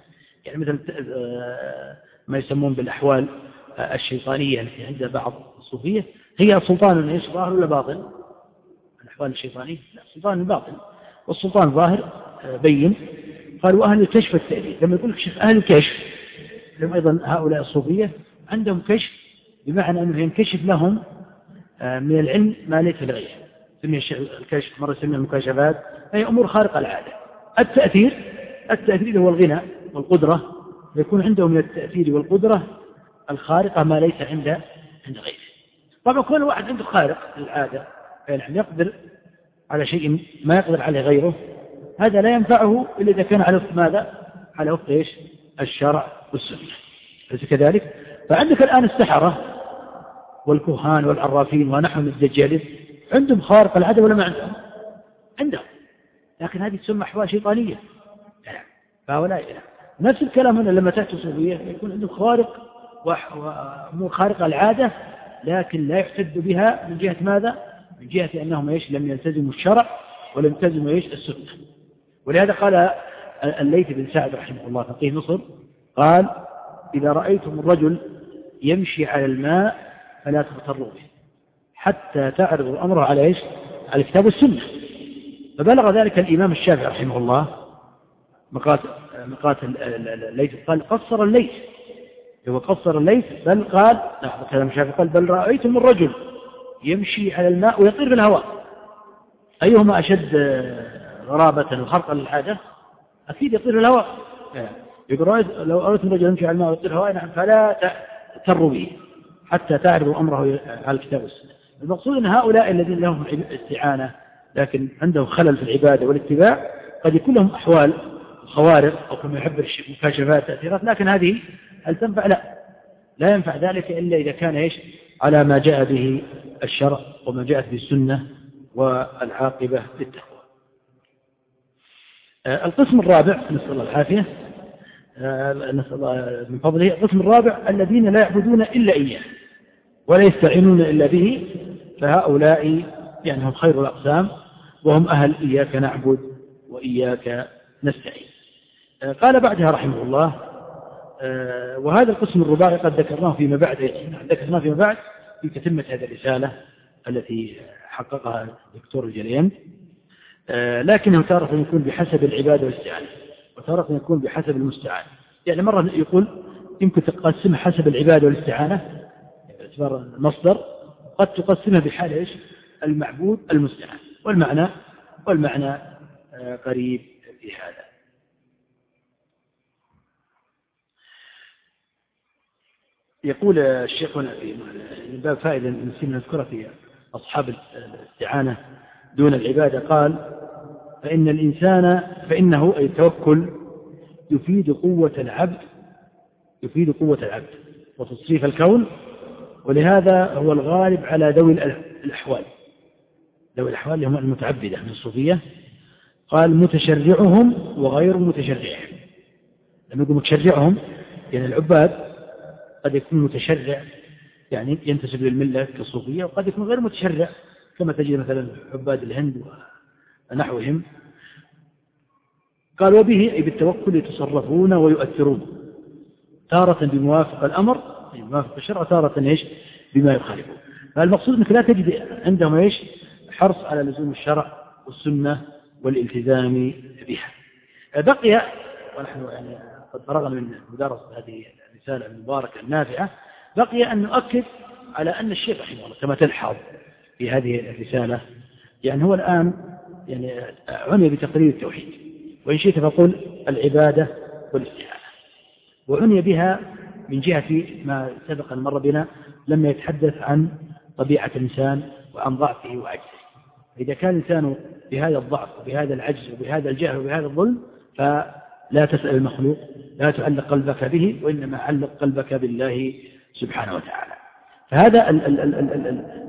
Speaker 2: يعني مثل آه، ما يسمون بالأحوال آه، الشيطانية التي عند بعض الصوفية هي سلطان إيش ظاهر ولا باطن؟ الأحوال الشيطانية لا سلطان باطن. والسلطان ظاهر آه، بين. قال وأهل الكشف التأثير. لما يقول لك شيخ أهل الكشف لهم أيضا هؤلاء الصوفية عندهم كشف بمعنى أنه ينكشف لهم من العلم ما ليس لغيره سمي الكشف مرة سمي المكاشفات أي أمور خارقة العادة التأثير التأثير هو الغنى والقدرة يكون عنده من التأثير والقدرة الخارقة ما ليس عند عند غيره طبعا كل واحد عنده خارق للعادة يعني يقدر على شيء ما يقدر عليه غيره هذا لا ينفعه إلا إذا كان على وفق ماذا؟ على وفق إيش؟ الشرع والسنة أليس كذلك؟ فعندك الآن السحرة والكهان والعرافين ونحو من الدجالين عندهم خارق العادة ولا ما عندهم؟ عندهم. لكن هذه تسمى أحوال شيطانية. فهؤلاء نفس الكلام هنا لما تأتي الصوفية يكون عندهم خارق وأمور خارقة العادة لكن لا يحتد بها من جهة ماذا؟ من جهة أنهم إيش؟ لم يلتزموا الشرع ولم يلتزموا إيش؟ السنة. ولهذا قال الليث بن سعد رحمه الله فقيه مصر قال إذا رأيتم الرجل يمشي على الماء فلا تغتروا به. حتى تعرضوا أمره على إيش؟ على الكتاب والسنة. فبلغ ذلك الإمام الشافعي رحمه الله مقات مقات الليث. قال قصر الليث. هو قصر الليث بل قال نعم كلام الشافعي قال بل رأيتم الرجل يمشي على الماء ويطير في الهواء أيهما أشد غرابة وخرقا للحاجة أكيد يطير في الهواء يقول لو أردتم الرجل يمشي على الماء ويطير الهواء نعم فلا تروا به حتى تعرضوا أمره على الكتاب والسنة. المقصود أن هؤلاء الذين لهم استعانة لكن عندهم خلل في العبادة والاتباع قد يكون لهم أحوال خوارق أو كما يحب مكاشفات تأثيرات لكن هذه هل تنفع؟ لا. لا ينفع ذلك إلا إذا كان إيش؟ على ما جاء به الشرع وما جاءت به السنة والعاقبة للتقوى. آه، القسم الرابع نسأل الله العافية. آه، نسأل الله من فضله. القسم الرابع الذين لا يعبدون إلا إياه ولا يستعينون إلا به فهؤلاء يعني هم خير الأقسام وهم أهل إياك نعبد وإياك نستعين. آه، قال بعدها رحمه الله آه، وهذا القسم الرباعي قد ذكرناه فيما بعد ذكرناه فيما بعد في تتمة هذه الرسالة التي حققها الدكتور الجليان آه، لكنه تارة يكون بحسب العبادة والإستعانة وتارة يكون بحسب المستعان. يعني مرة يقول يمكن تقسمها حسب العبادة والإستعانة باعتبار المصدر قد تقسمها بحال إيش؟ المعبود المستعان والمعنى والمعنى آه، قريب في هذا. يقول الشيخ هنا في باب فائدة نسينا نذكرها في أصحاب الاستعانة دون العبادة قال فإن الإنسان فإنه أي التوكل يفيد قوة العبد يفيد قوة العبد. وتصريف الكون ولهذا هو الغالب على ذوي الأحوال. ذوي الأحوال اللي هم المتعبدة من الصوفية. قال متشرعهم وغير متشرعهم. لما يقول متشرعهم يعني العباد قد يكون متشرع يعني ينتسب للملة كالصوفية وقد يكون غير متشرع. كما تجد مثلا عباد الهند ونحوهم. قال وبه أي بالتوكل يتصرفون ويؤثرون. تارة بموافق الأمر بموافق الشرع تارة إيش؟ بما يخالفه. فالمقصود أنك لا تجد عندهم إيش؟ حرص على لزوم الشرع والسنة والالتزام بها. بقي ونحن يعني قد فرغنا من مدارسة هذه الرسالة المباركة النافعة بقي أن نؤكد على أن الشيخ رحمه الله كما تلحظ في هذه الرسالة يعني هو الآن يعني عني بتقرير التوحيد وإن شئت فقل العبادة والاستعانة. وعني بها من جهة ما سبق أن مر بنا لما يتحدث عن طبيعة الإنسان وعن ضعفه وعجزه إذا كان الإنسان بهذا الضعف وبهذا العجز وبهذا الجهل وبهذا الظلم فلا تسأل المخلوق لا تعلق قلبك به وإنما علق قلبك بالله سبحانه وتعالى. فهذا ال ال ال ال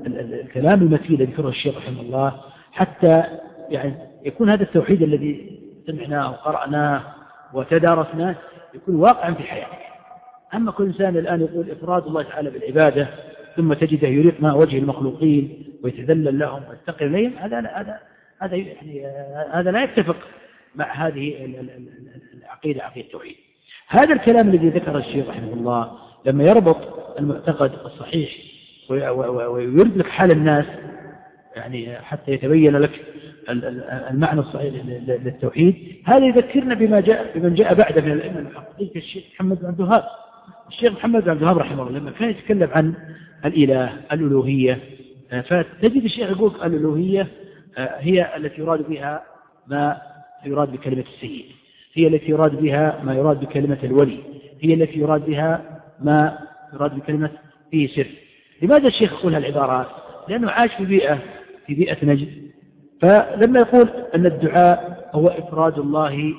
Speaker 2: ال ال الكلام المتين ذكره الشيخ رحمه الله حتى يعني يكون هذا التوحيد الذي سمعناه وقرأناه وتدارسناه يكون واقعا في حياتك أما كل إنسان الآن يقول إفراد الله تعالى بالعبادة ثم تجده يريق مع وجه المخلوقين ويتذلل لهم ويستقر إليهم هذا هذا هذا يعني هذا لا يتفق مع هذه العقيدة عقيدة التوحيد. هذا الكلام الذي ذكر الشيخ رحمه الله لما يربط المعتقد الصحيح ويرد لك حال الناس يعني حتى يتبين لك المعنى الصحيح للتوحيد هذا يذكرنا بما جاء بمن جاء بعده من الأئمة المحققين كالشيخ محمد بن عبد الوهاب. الشيخ محمد عبد الوهاب رحمه الله لما كان يتكلم عن الإله الألوهية فتجد الشيخ يقول الألوهية هي التي يراد بها ما يراد بكلمة السيد هي التي يراد بها ما يراد بكلمة الولي هي التي يراد بها ما يراد بكلمة فيه سر لماذا الشيخ يقول هالعبارات؟ لأنه عاش في بيئة في بيئة نجد. فلما يقول أن الدعاء هو إفراد الله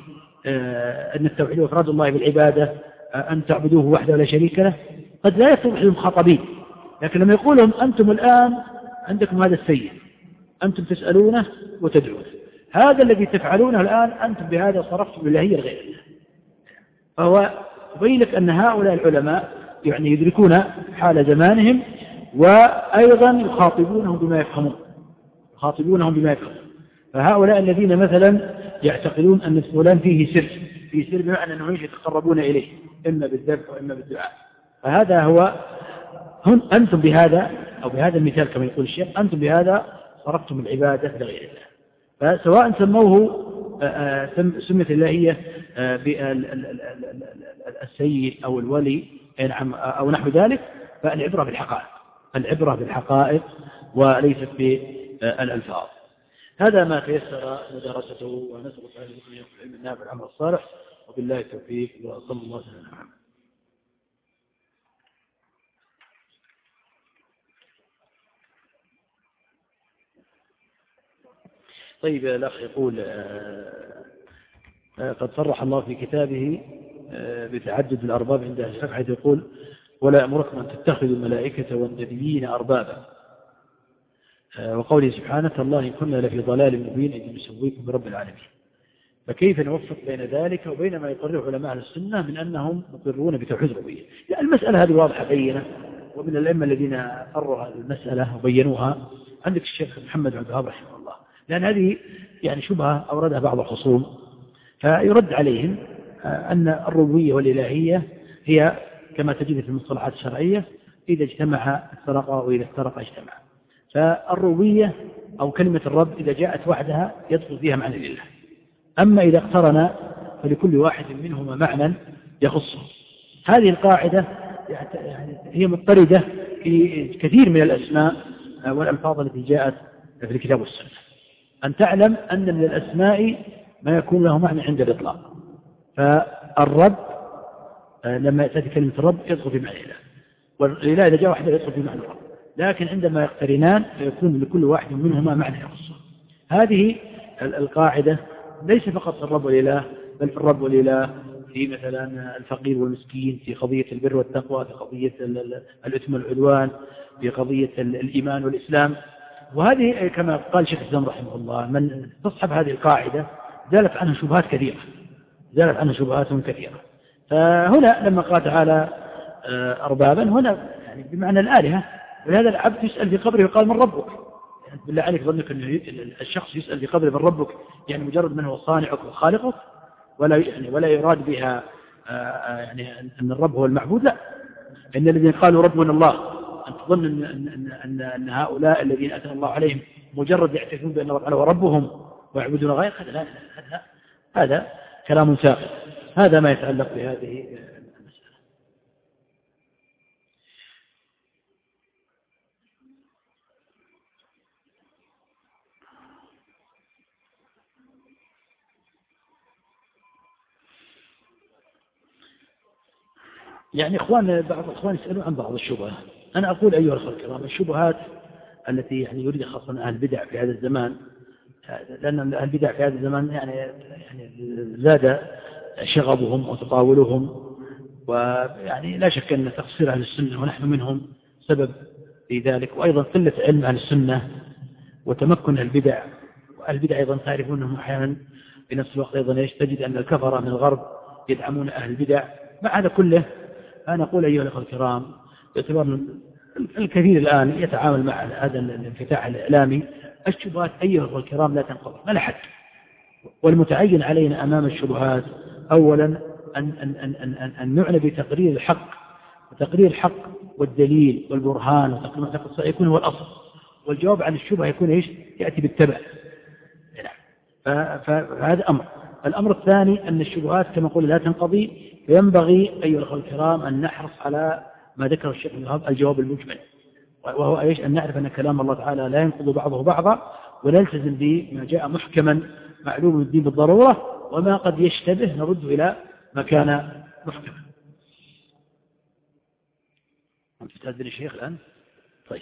Speaker 2: آه، أن التوحيد هو إفراد الله بالعبادة آه، أن تعبدوه وحده لا شريك له قد لا يتضح للمخاطبين لكن لما يقول لهم أنتم الآن عندكم هذا السيد أنتم تسألونه وتدعونه. هذا الذي تفعلونه الآن أنتم بهذا صرفتم الإلهية لغير الله. فهو يبين لك أن هؤلاء العلماء يعني يدركون حال زمانهم وأيضا يخاطبونهم بما يفهمون. يخاطبونهم بما يفعلون فهؤلاء الذين مثلا يعتقدون أن فلان فيه سر فيه سر بمعنى أنهم يتقربون إليه. إما بالذبح وإما بالدعاء. فهذا هو هم أنتم بهذا أو بهذا المثال كما يقول الشيخ أنتم بهذا صرفتم العبادة لغير الله. فسواء سموه سمت اللهية بالسيد أو الولي أو نحو ذلك فالعبرة بالحقائق. العبرة بالحقائق وليست الألفاظ هذا ما تيسر مدارسته ونسأل الله أن العلم النافع العمل الصالح. وبالله التوفيق وصلى الله عليه وسلم طيب الأخ يقول آه، آه، قد صرح الله في كتابه آه، بتعدد الأرباب عند أهل حيث يقول ولا أمركم أن تتخذوا الملائكة والنبيين أربابا. وقوله سبحانه تالله إن كنا لفي ضلال مبين إذ نسويكم برب العالمين. فكيف نوفق بين ذلك وبين ما يقرره علماء السنة من أنهم مقرون بتوحيد الربوبية؟ يعني المسألة هذه واضحة بينة ومن الأئمة الذين قرروا المسألة وبينوها عندك الشيخ محمد عبد الوهاب رحمه الله. لأن هذه يعني شبهة أوردها بعض الخصوم فيرد عليهم آه، أن الربوبية والإلهية هي كما تجد في المصطلحات الشرعية إذا اجتمع افترقا وإذا افترقا اجتمعا فالربوبية أو كلمة الرب إذا جاءت وحدها يدخل فيها معنى لله. أما إذا اقترن فلكل واحد منهما معنى يخصه. هذه القاعدة يعني هي مضطردة في كثير من الأسماء والألفاظ التي جاءت في الكتاب والسنة. أن تعلم أن من الأسماء ما يكون له معنى عند الإطلاق. فالرب لما تأتي كلمة الرب يدخل في معنى الله. والإله إذا جاء واحد يدخل في معنى الرب. لكن عندما يقترنان فيكون لكل واحد منهما معنى يخصه. هذه القاعدة ليس فقط في الرب والإله بل في الرب والإله في مثلا الفقير والمسكين في قضية البر والتقوى في قضية الإثم والعدوان في قضية الإيمان والإسلام. وهذه كما قال شيخ الإسلام رحمه الله من تصحب هذه القاعدة زالت عنها شبهات كثيرة زالت عنها شبهات كثيرة. فهنا لما قال تعالى آه، أربابا هنا يعني بمعنى الآلهة ولهذا العبد يسأل في قبره وقال من ربك. بالله عليك ظنك أن الشخص يسأل قبره من ربك يعني مجرد من هو صانعك وخالقك ولا يعني ولا يراد بها آه، آه، يعني أن الرب هو المعبود؟ لا. إن الذين قالوا ربنا الله أن تظن أن, أن, أن, أن هؤلاء الذين أتى الله عليهم مجرد يعترفون بأن الله تعالى هو ربهم ويعبدون غيره هذا لا هذا هذا كلام ساقط. هذا ما يتعلق بهذه يعني إخوان بعض الإخوان يسألون عن بعض الشبهات أنا أقول أيها الأخوة الكرام الشبهات التي يعني يريد خاصة أهل البدع في هذا الزمان لأن أهل البدع في هذا الزمان يعني يعني زاد شغبهم وتطاولهم ويعني لا شك أن تقصير أهل السنة ونحن منهم سبب في ذلك وأيضا قلة علم أهل السنة وتمكن البدع. والبدع أيضا تعرفون أنهم أحيانا في نفس الوقت أيضا تجد أن الكفرة من الغرب يدعمون أهل البدع مع هذا كله أنا أقول أيها الأخوة الكرام باعتبار الكثير الآن يتعامل مع هذا الانفتاح الإعلامي الشبهات أيها الأخوة الكرام لا تنقضي ما لحد والمتعين علينا أمام الشبهات أولا أن, أن, أن, أن, أن نعنى بتقرير الحق وتقرير الحق والدليل والبرهان وتقرير الحق يكون هو الأصل. والجواب عن الشبهة يكون إيش؟ يأتي بالتبع. نعم. فهذا أمر. الأمر الثاني أن الشبهات كما قلنا لا تنقضي فينبغي أيها الأخوة الكرام أن نحرص على ما ذكر الشيخ الوهاب الجواب المجمل. وهو إيش؟ أن نعرف أن كلام الله تعالى لا ينقض بعضه بعضا ونلتزم بما جاء محكما معلوم الدين بالضرورة وما قد يشتبه نرد إلى ما كان محكما. أنت تستاذن الشيخ الآن؟ طيب.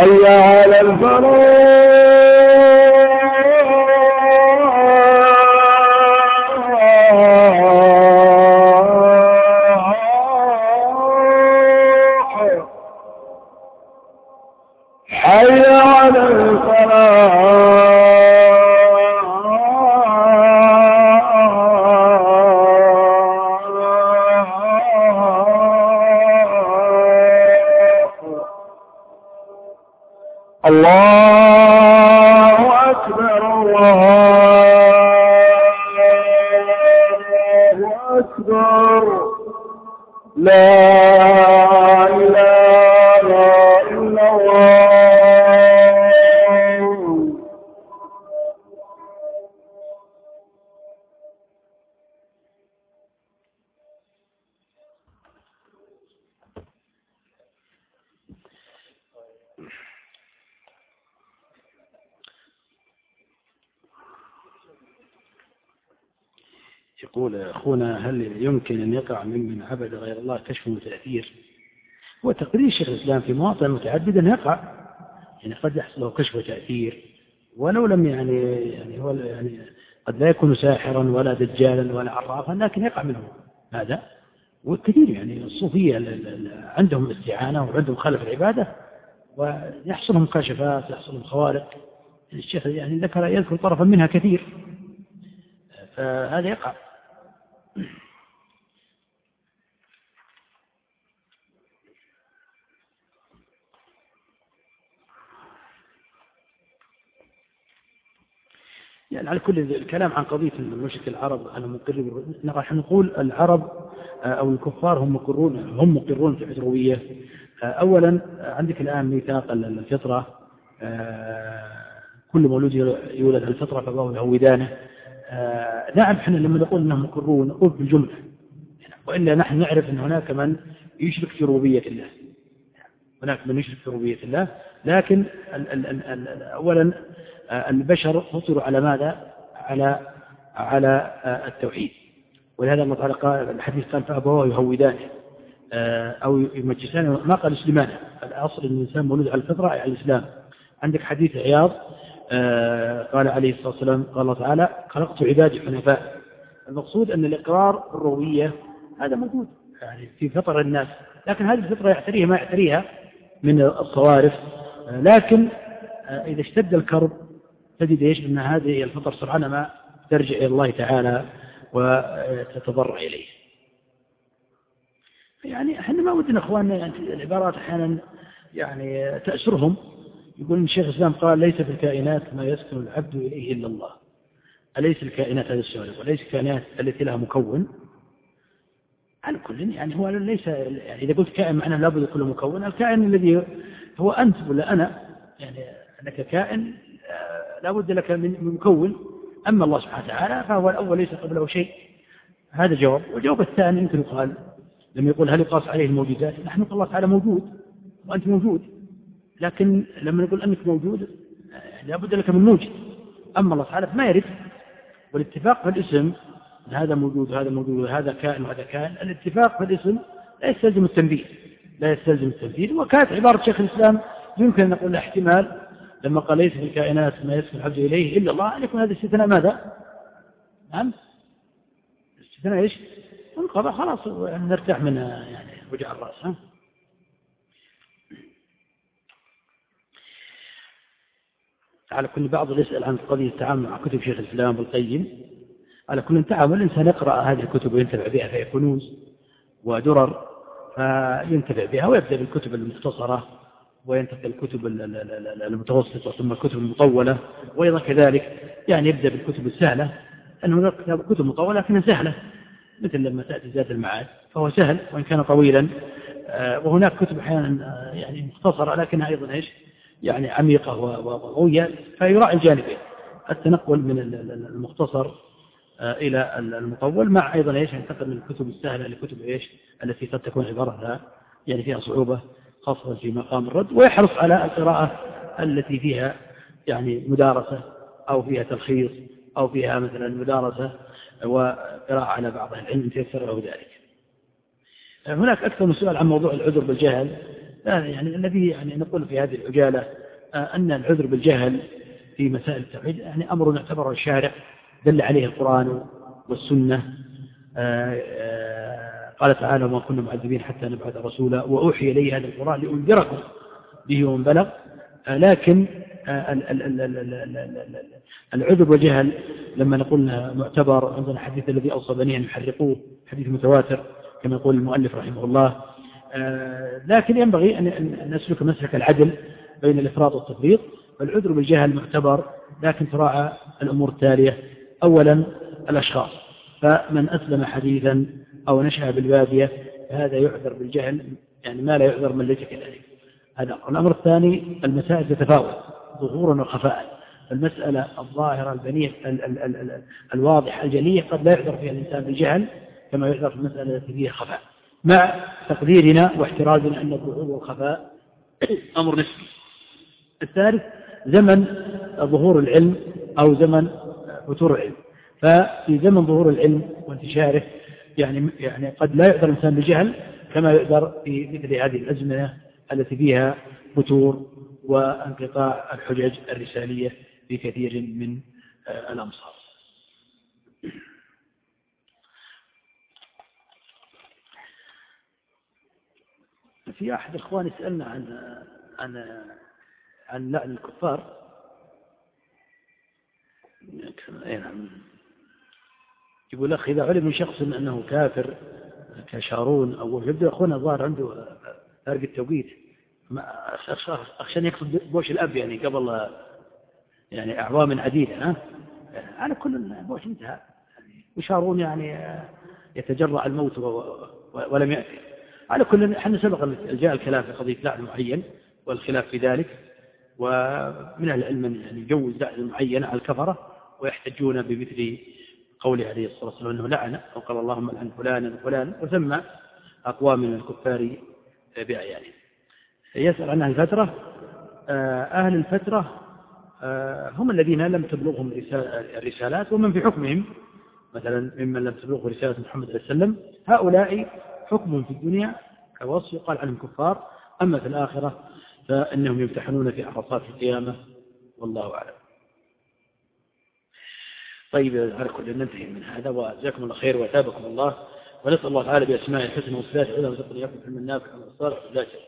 Speaker 3: حي على الفلاح
Speaker 2: يمكن أن يقع ممن عبد غير الله كشف وتأثير هو تقرير شيخ الإسلام في مواطن متعددة يقع. يعني قد يحصل كشف وتأثير. ولو لم يعني يعني هو يعني قد لا يكون ساحرا ولا دجالا ولا عرافا لكن يقع منه هذا والكثير يعني الصوفية عندهم استعانة وعندهم خلف العبادة ويحصلهم كشفات يحصلهم خوارق. الشيخ يعني ذكر يذكر طرفا منها كثير. فهذا يقع يعني على كل الكلام عن قضية المشرك العرب أنا مقر نحن نقول العرب أو الكفار هم مقرون هم مقرون في الحجروية أولا عندك الآن ميثاق الفطرة. كل مولود يولد على الفطرة فالله يهودانه نعم إحنا لما نقول إنهم مقرون نقول بالجملة. وإلا نحن نعرف أن هناك من يشرك في ربوبية الله. هناك من يشرك في ربوبية الله. لكن أولا البشر فطروا على ماذا؟ على على التوحيد. ولهذا الله تعالى قال الحديث قال فأبواه يهودانه أو يمجسانه ما قال يسلمانه الأصل أن الإنسان مولود على الفطرة على الإسلام. عندك حديث عياض قال عليه الصلاة والسلام قال الله تعالى خلقت عبادي حنفاء. المقصود أن الإقرار بالربوبية هذا موجود يعني في فطر الناس. لكن هذه الفطرة يعتريها ما يعتريها من الصوارف. لكن إذا اشتد الكرب تجد إيش؟ إن هذه الفطر سرعان ما ترجع إلى الله تعالى وتتضرع إليه. يعني إحنا ما ودنا إخواننا يعني العبارات أحيانا يعني تأسرهم يقول الشيخ الإسلام قال ليس في الكائنات ما يسكن العبد إليه إلا الله. أليس الكائنات هذا السؤال؟ وليس الكائنات التي لها مكون؟ على كل يعني هو ليس يعني إذا قلت كائن معناه لابد يكون مكون. الكائن الذي هو أنت ولا أنا يعني أنك كائن لا بد لك من مكون. أما الله سبحانه وتعالى فهو الأول ليس قبله شيء. هذا جواب. والجواب الثاني يمكن يقال لما يقول هل يقاس عليه الموجودات؟ نحن الله تعالى موجود وأنت موجود. لكن لما نقول أنك موجود لا بد لك من موجد. أما الله تعالى فما يرد. والاتفاق في الاسم هذا موجود وهذا موجود وهذا كائن وهذا كائن. الاتفاق في الاسم لا يستلزم التنبيه. لا يستلزم التنفيذ وكانت عبارة شيخ الإسلام يمكن أن نقول احتمال لما قال ليس في الكائنات ما يسكن الحج إليه إلا الله أن يكون هذا الاستثناء ماذا؟ نعم الاستثناء إيش؟ انقضى خلاص نرتاح من يعني وجع الرأس ها؟ على كل بعض يسأل عن قضية التعامل مع كتب شيخ الإسلام والقيم على كل تعامل الإنسان يقرأ هذه الكتب وينتفع بها فهي كنوز ودرر فينتفع بها ويبدأ بالكتب المختصرة وينتقل الكتب المتوسطة ثم الكتب المطولة وأيضا كذلك يعني يبدأ بالكتب السهلة أن هناك كتب مطولة لكنها سهلة مثل لما تأتي ذات المعاد فهو سهل وإن كان طويلا آه، وهناك كتب أحيانا آه، يعني مختصرة لكنها أيضا إيش؟ يعني عميقة وقوية فيراعي الجانبين. التنقل من المختصر آه، إلى المطول مع أيضا إيش؟ ينتقل من الكتب السهلة لكتب إيش؟ التي قد تكون عبارتها يعني فيها صعوبة. خاصة في مقام الرد ويحرص على القراءة التي فيها يعني مدارسة أو فيها تلخيص أو فيها مثلا مدارسة وقراءة على بعض العلم تيسر له ذلك. هناك أكثر من سؤال عن موضوع العذر بالجهل. يعني الذي يعني نقول في هذه العجالة آه، أن العذر بالجهل في مسائل التوحيد يعني أمر اعتبره الشارع دل عليه القرآن والسنة. آه، آه، قال تعالى وما كنا معذبين حتى نبعث رسولا وأوحي إليه هذا القرآن لأنذركم به ومن بلغ. لكن العذر والجهل لما نقول معتبر عندنا الحديث الذي أوصى بنيه أن يحرقوه حديث متواتر كما يقول المؤلف رحمه الله. لكن ينبغي أن نسلك مسلك العدل بين الإفراط والتفريط. فالعذر بالجهل معتبر لكن تراعى الأمور التالية. أولا الأشخاص. فمن أسلم حديثا أو نشأ بالبادية فهذا يعذر بالجهل يعني ما لا يعذر من ليس كذلك هذا الأمر الثاني المسائل تتفاوت ظهورا وخفاء. المسألة الظاهرة البنية ال ال ال ال الواضحة الجلية قد لا يعذر فيها الإنسان بالجهل كما يعذر في المسألة التي فيها خفاء. مع تقديرنا واحترازنا أن الظهور والخفاء أمر نسبي. الثالث زمن ظهور العلم أو زمن فتور العلم. ففي زمن ظهور العلم وانتشاره يعني يعني قد لا يعذر الإنسان بالجهل كما يعذر في مثل هذه الأزمنة التي فيها فتور وأنقطاع الحجج الرسالية في كثير من آه، الأمصار. في أحد الإخوان يسألنا عن عن عن لعن الكفار. نعم. يقول أخ إذا علم من شخص أنه كافر كشارون أو يبدو أخونا الظاهر عنده فارق التوقيت. أخشى أن يقصد بوش الأب يعني قبل يعني أعوام عديدة ها؟ على كل بوش انتهى. وشارون يعني يتجرع الموت ولم يأتي. على كل إحنا سبق جاء الكلام في قضية لعن معين والخلاف في ذلك. ومن أهل العلم يعني يجوز لعن معين على الكفرة ويحتجون بمثل قوله عليه الصلاة والسلام أنه لعن وقال اللهم لعن فلانا وفلانا وسمى أقوام من الكفار بأعيانهم. يسأل عن أهل الفترة آه، أهل الفترة آه، هم الذين لم تبلغهم الرسالات ومن في حكمهم. مثلا ممن لم تبلغه رسالة محمد صلى الله عليه وسلم هؤلاء حكم في الدنيا كوصف يقال عنهم كفار. أما في الآخرة فإنهم يمتحنون في عرصات القيامة والله أعلم. طيب على كل ننتهي من هذا وجزاكم الله خير وأتابكم الله ونسأل الله تعالى بأسماء الحسنى وصفاته العلى وزقنا إياكم في النافع والصالح لا شيء